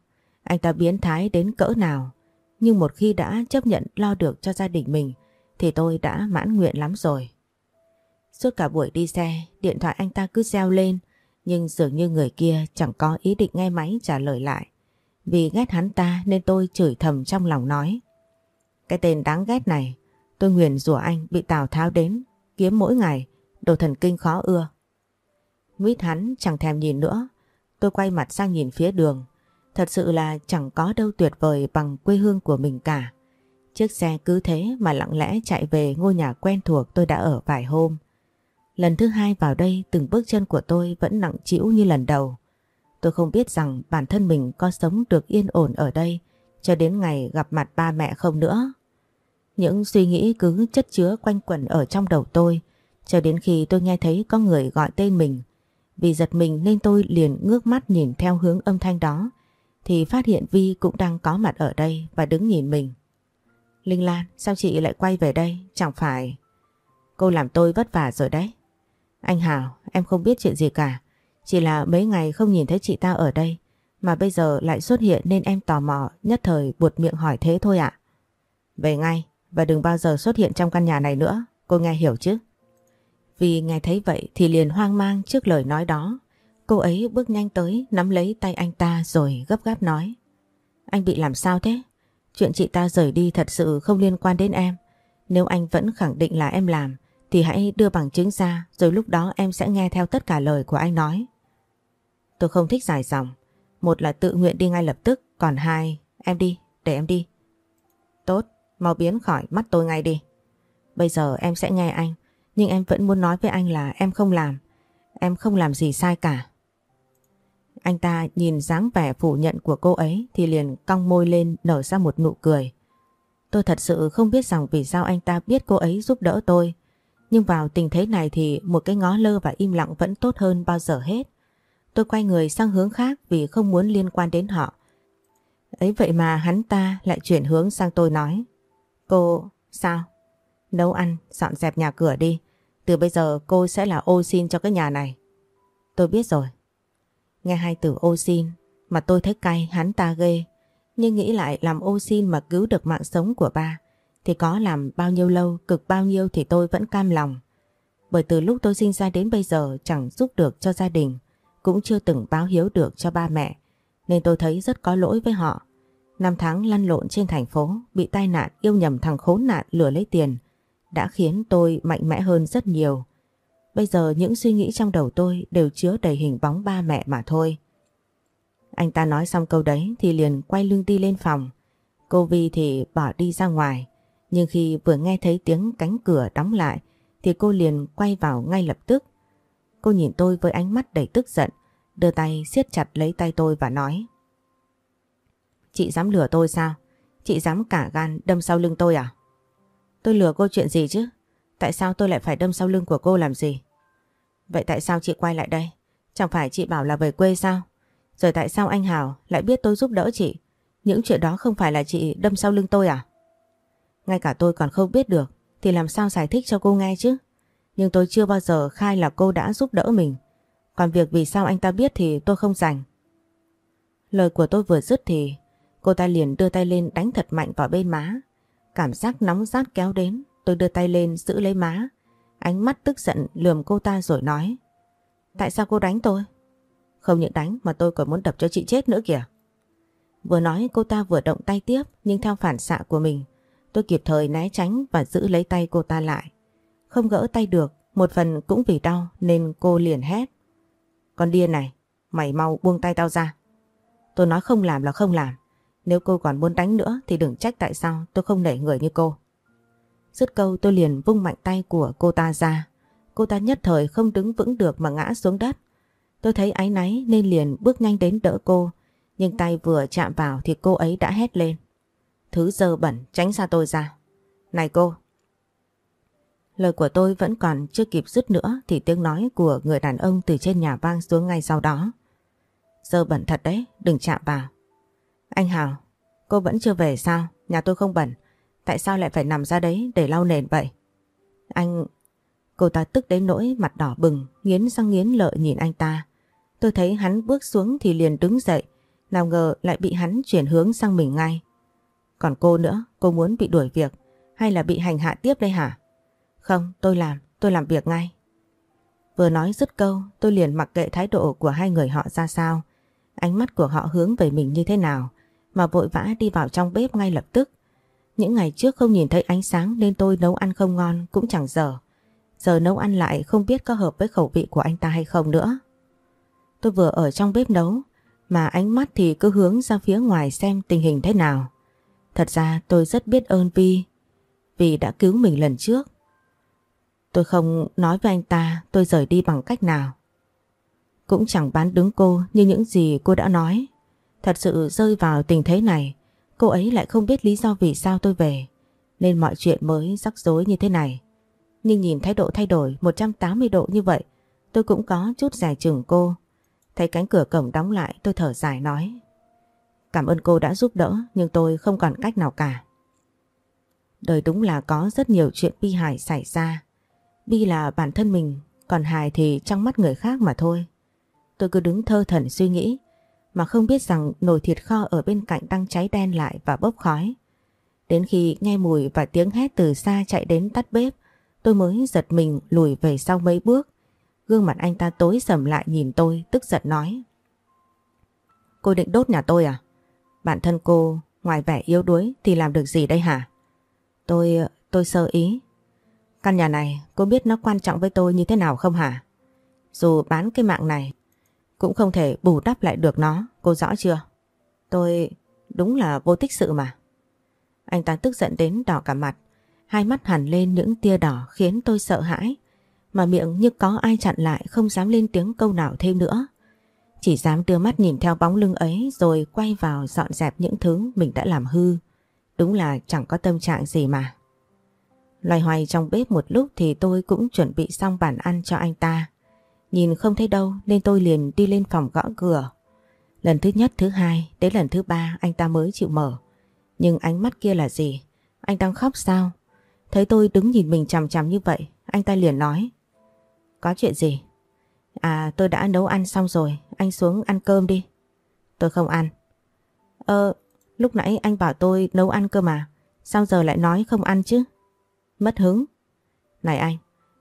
anh ta biến thái đến cỡ nào. Nhưng một khi đã chấp nhận lo được cho gia đình mình thì tôi đã mãn nguyện lắm rồi. Suốt cả buổi đi xe, điện thoại anh ta cứ reo lên nhưng dường như người kia chẳng có ý định nghe máy trả lời lại. Vì ghét hắn ta nên tôi chửi thầm trong lòng nói. Cái tên đáng ghét này, tôi nguyền rủa anh bị Tào Tháo đến, kiếm mỗi ngày, đồ thần kinh khó ưa. Nguyết hắn chẳng thèm nhìn nữa, tôi quay mặt sang nhìn phía đường. Thật sự là chẳng có đâu tuyệt vời bằng quê hương của mình cả. Chiếc xe cứ thế mà lặng lẽ chạy về ngôi nhà quen thuộc tôi đã ở vài hôm. Lần thứ hai vào đây từng bước chân của tôi vẫn nặng trĩu như lần đầu. Tôi không biết rằng bản thân mình có sống được yên ổn ở đây cho đến ngày gặp mặt ba mẹ không nữa. Những suy nghĩ cứ chất chứa quanh quẩn ở trong đầu tôi cho đến khi tôi nghe thấy có người gọi tên mình. Vì giật mình nên tôi liền ngước mắt nhìn theo hướng âm thanh đó thì phát hiện Vi cũng đang có mặt ở đây và đứng nhìn mình. Linh Lan, sao chị lại quay về đây? Chẳng phải... Cô làm tôi vất vả rồi đấy. Anh Hảo, em không biết chuyện gì cả. Chỉ là mấy ngày không nhìn thấy chị ta ở đây mà bây giờ lại xuất hiện nên em tò mò nhất thời buột miệng hỏi thế thôi ạ. Về ngay và đừng bao giờ xuất hiện trong căn nhà này nữa, cô nghe hiểu chứ? Vì nghe thấy vậy thì liền hoang mang trước lời nói đó. Cô ấy bước nhanh tới nắm lấy tay anh ta rồi gấp gáp nói. Anh bị làm sao thế? Chuyện chị ta rời đi thật sự không liên quan đến em. Nếu anh vẫn khẳng định là em làm thì hãy đưa bằng chứng ra rồi lúc đó em sẽ nghe theo tất cả lời của anh nói. Tôi không thích dài dòng. Một là tự nguyện đi ngay lập tức, còn hai, em đi, để em đi. Tốt, mau biến khỏi mắt tôi ngay đi. Bây giờ em sẽ nghe anh, nhưng em vẫn muốn nói với anh là em không làm. Em không làm gì sai cả. Anh ta nhìn dáng vẻ phủ nhận của cô ấy thì liền cong môi lên nở ra một nụ cười. Tôi thật sự không biết rằng vì sao anh ta biết cô ấy giúp đỡ tôi. Nhưng vào tình thế này thì một cái ngó lơ và im lặng vẫn tốt hơn bao giờ hết. Tôi quay người sang hướng khác vì không muốn liên quan đến họ. Ấy vậy mà hắn ta lại chuyển hướng sang tôi nói. Cô, sao? Nấu ăn, dọn dẹp nhà cửa đi. Từ bây giờ cô sẽ là ô xin cho cái nhà này. Tôi biết rồi. Nghe hai từ ô xin mà tôi thấy cay hắn ta ghê. Nhưng nghĩ lại làm ô xin mà cứu được mạng sống của ba thì có làm bao nhiêu lâu, cực bao nhiêu thì tôi vẫn cam lòng. Bởi từ lúc tôi sinh ra đến bây giờ chẳng giúp được cho gia đình cũng chưa từng báo hiếu được cho ba mẹ, nên tôi thấy rất có lỗi với họ. Năm tháng lăn lộn trên thành phố, bị tai nạn yêu nhầm thằng khốn nạn lừa lấy tiền, đã khiến tôi mạnh mẽ hơn rất nhiều. Bây giờ những suy nghĩ trong đầu tôi đều chứa đầy hình bóng ba mẹ mà thôi. Anh ta nói xong câu đấy thì liền quay lưng đi lên phòng. Cô Vi thì bỏ đi ra ngoài. Nhưng khi vừa nghe thấy tiếng cánh cửa đóng lại thì cô liền quay vào ngay lập tức. Cô nhìn tôi với ánh mắt đầy tức giận, đưa tay siết chặt lấy tay tôi và nói Chị dám lừa tôi sao? Chị dám cả gan đâm sau lưng tôi à? Tôi lừa cô chuyện gì chứ? Tại sao tôi lại phải đâm sau lưng của cô làm gì? Vậy tại sao chị quay lại đây? Chẳng phải chị bảo là về quê sao? Rồi tại sao anh Hào lại biết tôi giúp đỡ chị? Những chuyện đó không phải là chị đâm sau lưng tôi à? Ngay cả tôi còn không biết được thì làm sao giải thích cho cô nghe chứ? Nhưng tôi chưa bao giờ khai là cô đã giúp đỡ mình. Còn việc vì sao anh ta biết thì tôi không rảnh. Lời của tôi vừa dứt thì cô ta liền đưa tay lên đánh thật mạnh vào bên má. Cảm giác nóng rát kéo đến, tôi đưa tay lên giữ lấy má. Ánh mắt tức giận lườm cô ta rồi nói. Tại sao cô đánh tôi? Không những đánh mà tôi còn muốn đập cho chị chết nữa kìa. Vừa nói cô ta vừa động tay tiếp nhưng theo phản xạ của mình tôi kịp thời né tránh và giữ lấy tay cô ta lại. Không gỡ tay được, một phần cũng vì đau nên cô liền hét. Con điên này, mày mau buông tay tao ra. Tôi nói không làm là không làm. Nếu cô còn muốn đánh nữa thì đừng trách tại sao tôi không nể người như cô. Dứt câu tôi liền vung mạnh tay của cô ta ra. Cô ta nhất thời không đứng vững được mà ngã xuống đất. Tôi thấy áy náy nên liền bước nhanh đến đỡ cô. Nhưng tay vừa chạm vào thì cô ấy đã hét lên. Thứ dơ bẩn tránh xa tôi ra. Này cô! Lời của tôi vẫn còn chưa kịp dứt nữa thì tiếng nói của người đàn ông từ trên nhà vang xuống ngay sau đó. Dơ bẩn thật đấy, đừng chạm vào. Anh Hào, cô vẫn chưa về sao? Nhà tôi không bẩn. Tại sao lại phải nằm ra đấy để lau nền vậy? Anh... Cô ta tức đến nỗi mặt đỏ bừng, nghiến răng nghiến lợi nhìn anh ta. Tôi thấy hắn bước xuống thì liền đứng dậy, nào ngờ lại bị hắn chuyển hướng sang mình ngay. Còn cô nữa, cô muốn bị đuổi việc hay là bị hành hạ tiếp đây hả? Không, tôi làm, tôi làm việc ngay. Vừa nói dứt câu, tôi liền mặc kệ thái độ của hai người họ ra sao. Ánh mắt của họ hướng về mình như thế nào, mà vội vã đi vào trong bếp ngay lập tức. Những ngày trước không nhìn thấy ánh sáng nên tôi nấu ăn không ngon cũng chẳng dở. Giờ nấu ăn lại không biết có hợp với khẩu vị của anh ta hay không nữa. Tôi vừa ở trong bếp nấu, mà ánh mắt thì cứ hướng ra phía ngoài xem tình hình thế nào. Thật ra tôi rất biết ơn Vi vì đã cứu mình lần trước. Tôi không nói với anh ta tôi rời đi bằng cách nào. Cũng chẳng bán đứng cô như những gì cô đã nói. Thật sự rơi vào tình thế này, cô ấy lại không biết lý do vì sao tôi về, nên mọi chuyện mới rắc rối như thế này. Nhưng nhìn thái độ thay đổi 180 độ như vậy, tôi cũng có chút giải chừng cô. Thấy cánh cửa cổng đóng lại tôi thở dài nói. Cảm ơn cô đã giúp đỡ nhưng tôi không còn cách nào cả. Đời đúng là có rất nhiều chuyện bi hài xảy ra. Bi là bản thân mình, còn hài thì trong mắt người khác mà thôi. Tôi cứ đứng thơ thần suy nghĩ, mà không biết rằng nồi thịt kho ở bên cạnh đang cháy đen lại và bốc khói. Đến khi nghe mùi và tiếng hét từ xa chạy đến tắt bếp, tôi mới giật mình lùi về sau mấy bước. Gương mặt anh ta tối sầm lại nhìn tôi, tức giận nói. Cô định đốt nhà tôi à? Bản thân cô, ngoài vẻ yếu đuối thì làm được gì đây hả? Tôi, tôi sơ ý. Căn nhà này, cô biết nó quan trọng với tôi như thế nào không hả? Dù bán cái mạng này, cũng không thể bù đắp lại được nó, cô rõ chưa? Tôi đúng là vô tích sự mà. Anh ta tức giận đến đỏ cả mặt, hai mắt hẳn lên những tia đỏ khiến tôi sợ hãi, mà miệng như có ai chặn lại không dám lên tiếng câu nào thêm nữa. Chỉ dám đưa mắt nhìn theo bóng lưng ấy rồi quay vào dọn dẹp những thứ mình đã làm hư. Đúng là chẳng có tâm trạng gì mà. Loài hoài trong bếp một lúc thì tôi cũng chuẩn bị xong bàn ăn cho anh ta. Nhìn không thấy đâu nên tôi liền đi lên phòng gõ cửa. Lần thứ nhất, thứ hai, đến lần thứ ba anh ta mới chịu mở. Nhưng ánh mắt kia là gì? Anh đang khóc sao? Thấy tôi đứng nhìn mình chằm chằm như vậy, anh ta liền nói. Có chuyện gì? À tôi đã nấu ăn xong rồi, anh xuống ăn cơm đi. Tôi không ăn. Ờ, lúc nãy anh bảo tôi nấu ăn cơ mà, sao giờ lại nói không ăn chứ? Mất hứng. Này anh,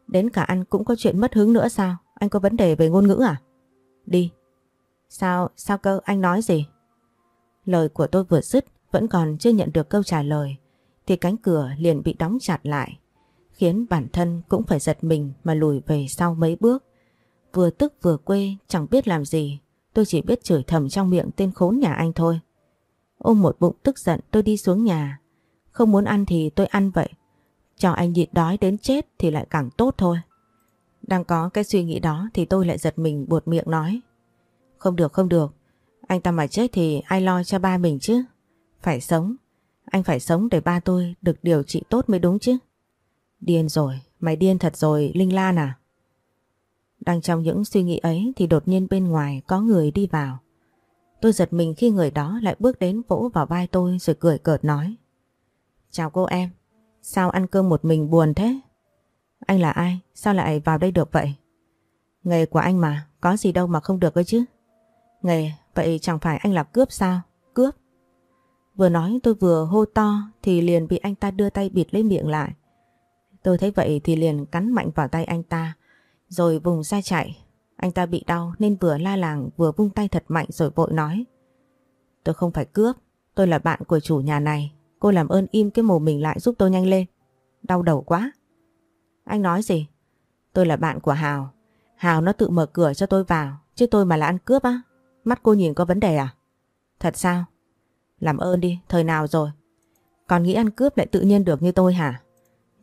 đến cả ăn cũng có chuyện mất hứng nữa sao? Anh có vấn đề về ngôn ngữ à? Đi. Sao, sao cơ, anh nói gì? Lời của tôi vừa dứt, vẫn còn chưa nhận được câu trả lời, thì cánh cửa liền bị đóng chặt lại, khiến bản thân cũng phải giật mình mà lùi về sau mấy bước. Vừa tức vừa quê, chẳng biết làm gì, tôi chỉ biết chửi thầm trong miệng tên khốn nhà anh thôi. Ôm một bụng tức giận tôi đi xuống nhà, không muốn ăn thì tôi ăn vậy, cho anh nhịn đói đến chết thì lại càng tốt thôi. Đang có cái suy nghĩ đó thì tôi lại giật mình buột miệng nói. Không được không được, anh ta mà chết thì ai lo cho ba mình chứ? Phải sống, anh phải sống để ba tôi được điều trị tốt mới đúng chứ. Điên rồi, mày điên thật rồi Linh Lan à? Đang trong những suy nghĩ ấy thì đột nhiên bên ngoài có người đi vào. Tôi giật mình khi người đó lại bước đến vỗ vào vai tôi rồi cười cợt nói. Chào cô em, sao ăn cơm một mình buồn thế? Anh là ai? Sao lại vào đây được vậy? Nghề của anh mà, có gì đâu mà không được cơ chứ. Nghề, vậy chẳng phải anh là cướp sao? Cướp? Vừa nói tôi vừa hô to thì liền bị anh ta đưa tay bịt lấy miệng lại. Tôi thấy vậy thì liền cắn mạnh vào tay anh ta rồi vùng ra chạy. Anh ta bị đau nên vừa la làng vừa vung tay thật mạnh rồi vội nói. Tôi không phải cướp, tôi là bạn của chủ nhà này. Cô làm ơn im cái mồm mình lại giúp tôi nhanh lên. Đau đầu quá. Anh nói gì? Tôi là bạn của Hào. Hào nó tự mở cửa cho tôi vào, chứ tôi mà là ăn cướp á. Mắt cô nhìn có vấn đề à? Thật sao? Làm ơn đi, thời nào rồi? Còn nghĩ ăn cướp lại tự nhiên được như tôi hả?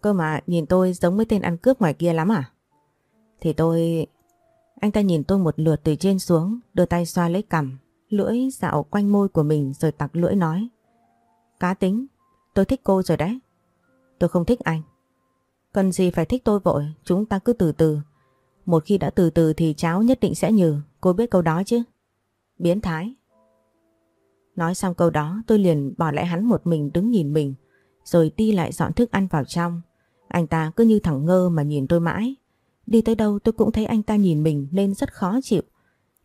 Cơ mà nhìn tôi giống mấy tên ăn cướp ngoài kia lắm à? Thì tôi... Anh ta nhìn tôi một lượt từ trên xuống, đưa tay xoa lấy cằm, lưỡi dạo quanh môi của mình rồi tặc lưỡi nói. Cá tính, tôi thích cô rồi đấy. Tôi không thích anh. Cần gì phải thích tôi vội, chúng ta cứ từ từ. Một khi đã từ từ thì cháu nhất định sẽ nhừ, cô biết câu đó chứ. Biến thái. Nói xong câu đó tôi liền bỏ lại hắn một mình đứng nhìn mình, rồi đi lại dọn thức ăn vào trong. Anh ta cứ như thẳng ngơ mà nhìn tôi mãi. Đi tới đâu tôi cũng thấy anh ta nhìn mình nên rất khó chịu.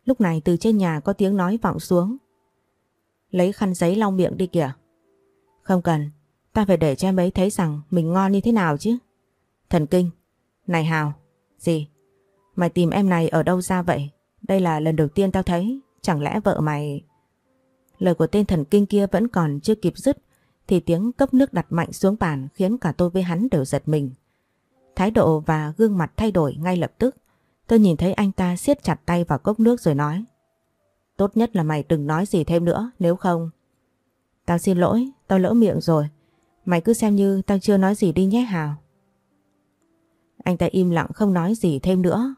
Lúc này từ trên nhà có tiếng nói vọng xuống. Lấy khăn giấy lau miệng đi kìa. Không cần, ta phải để cho em ấy thấy rằng mình ngon như thế nào chứ. Thần kinh. Này Hào. Gì? Mày tìm em này ở đâu ra vậy? Đây là lần đầu tiên tao thấy. Chẳng lẽ vợ mày... Lời của tên thần kinh kia vẫn còn chưa kịp dứt thì tiếng cốc nước đặt mạnh xuống bàn khiến cả tôi với hắn đều giật mình. Thái độ và gương mặt thay đổi ngay lập tức. Tôi nhìn thấy anh ta siết chặt tay vào cốc nước rồi nói. Tốt nhất là mày đừng nói gì thêm nữa, nếu không... Tao xin lỗi, tao lỡ miệng rồi. Mày cứ xem như tao chưa nói gì đi nhé Hào. Anh ta im lặng không nói gì thêm nữa.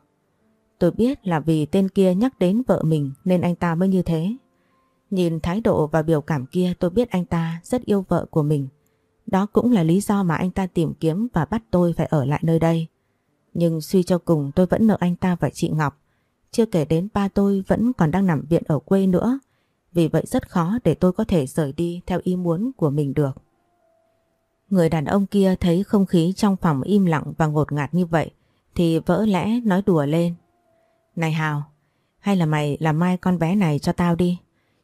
Tôi biết là vì tên kia nhắc đến vợ mình nên anh ta mới như thế. Nhìn thái độ và biểu cảm kia, tôi biết anh ta rất yêu vợ của mình. Đó cũng là lý do mà anh ta tìm kiếm và bắt tôi phải ở lại nơi đây. Nhưng suy cho cùng, tôi vẫn nợ anh ta và chị Ngọc. Chưa kể đến ba tôi vẫn còn đang nằm viện ở quê nữa. Vì vậy rất khó để tôi có thể rời đi theo ý muốn của mình được. Người đàn ông kia thấy không khí trong phòng im lặng và ngột ngạt như vậy thì vỡ lẽ nói đùa lên. Này Hào, hay là mày làm mai con bé này cho tao đi.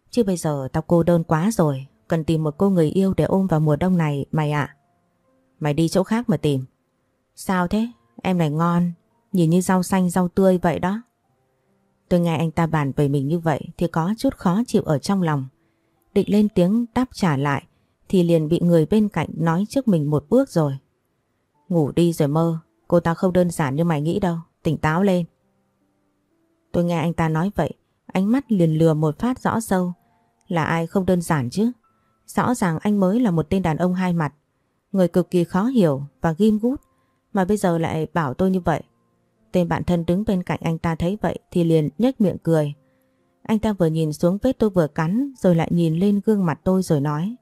Chứ bây giờ tao cô đơn quá rồi, cần tìm một cô người yêu để ôm vào mùa đông này mày ạ. Mày đi chỗ khác mà tìm. Sao thế? Em này ngon, nhìn như rau xanh rau tươi vậy đó. Tôi nghe anh ta bàn về mình như vậy thì có chút khó chịu ở trong lòng. Định lên tiếng đáp trả lại thì liền bị người bên cạnh nói trước mình một bước rồi. Ngủ đi rồi mơ, cô ta không đơn giản như mày nghĩ đâu, tỉnh táo lên. Tôi nghe anh ta nói vậy, ánh mắt liền lừa một phát rõ sâu. Là ai không đơn giản chứ? Rõ ràng anh mới là một tên đàn ông hai mặt, người cực kỳ khó hiểu và ghim gút, mà bây giờ lại bảo tôi như vậy. Tên bạn thân đứng bên cạnh anh ta thấy vậy thì liền nhếch miệng cười. Anh ta vừa nhìn xuống vết tôi vừa cắn rồi lại nhìn lên gương mặt tôi rồi nói.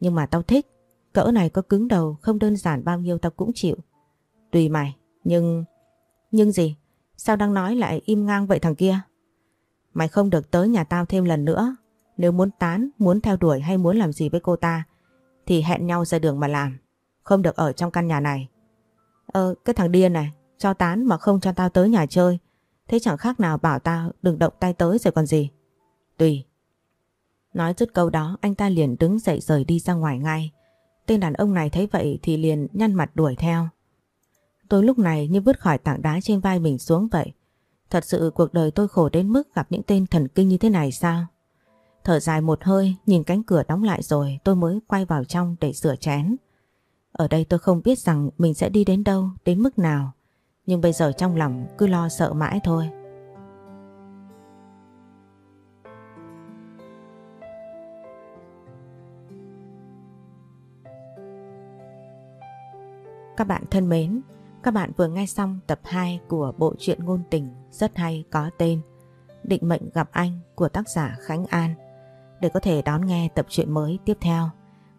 Nhưng mà tao thích, cỡ này có cứng đầu không đơn giản bao nhiêu tao cũng chịu. Tùy mày, nhưng... Nhưng gì? Sao đang nói lại im ngang vậy thằng kia? Mày không được tới nhà tao thêm lần nữa. Nếu muốn tán, muốn theo đuổi hay muốn làm gì với cô ta thì hẹn nhau ra đường mà làm. Không được ở trong căn nhà này. Ờ, cái thằng điên này, cho tán mà không cho tao tới nhà chơi. Thế chẳng khác nào bảo tao đừng động tay tới rồi còn gì. Tùy. Nói dứt câu đó anh ta liền đứng dậy rời đi ra ngoài ngay. Tên đàn ông này thấy vậy thì liền nhăn mặt đuổi theo. Tôi lúc này như vứt khỏi tảng đá trên vai mình xuống vậy. Thật sự cuộc đời tôi khổ đến mức gặp những tên thần kinh như thế này sao? Thở dài một hơi, nhìn cánh cửa đóng lại rồi tôi mới quay vào trong để rửa chén. Ở đây tôi không biết rằng mình sẽ đi đến đâu, đến mức nào. Nhưng bây giờ trong lòng cứ lo sợ mãi thôi. Các bạn thân mến, các bạn vừa nghe xong tập 2 của bộ truyện ngôn tình rất hay có tên Định mệnh gặp anh của tác giả Khánh An. Để có thể đón nghe tập truyện mới tiếp theo,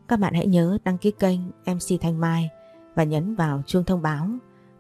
các bạn hãy nhớ đăng ký kênh MC Thanh Mai và nhấn vào chuông thông báo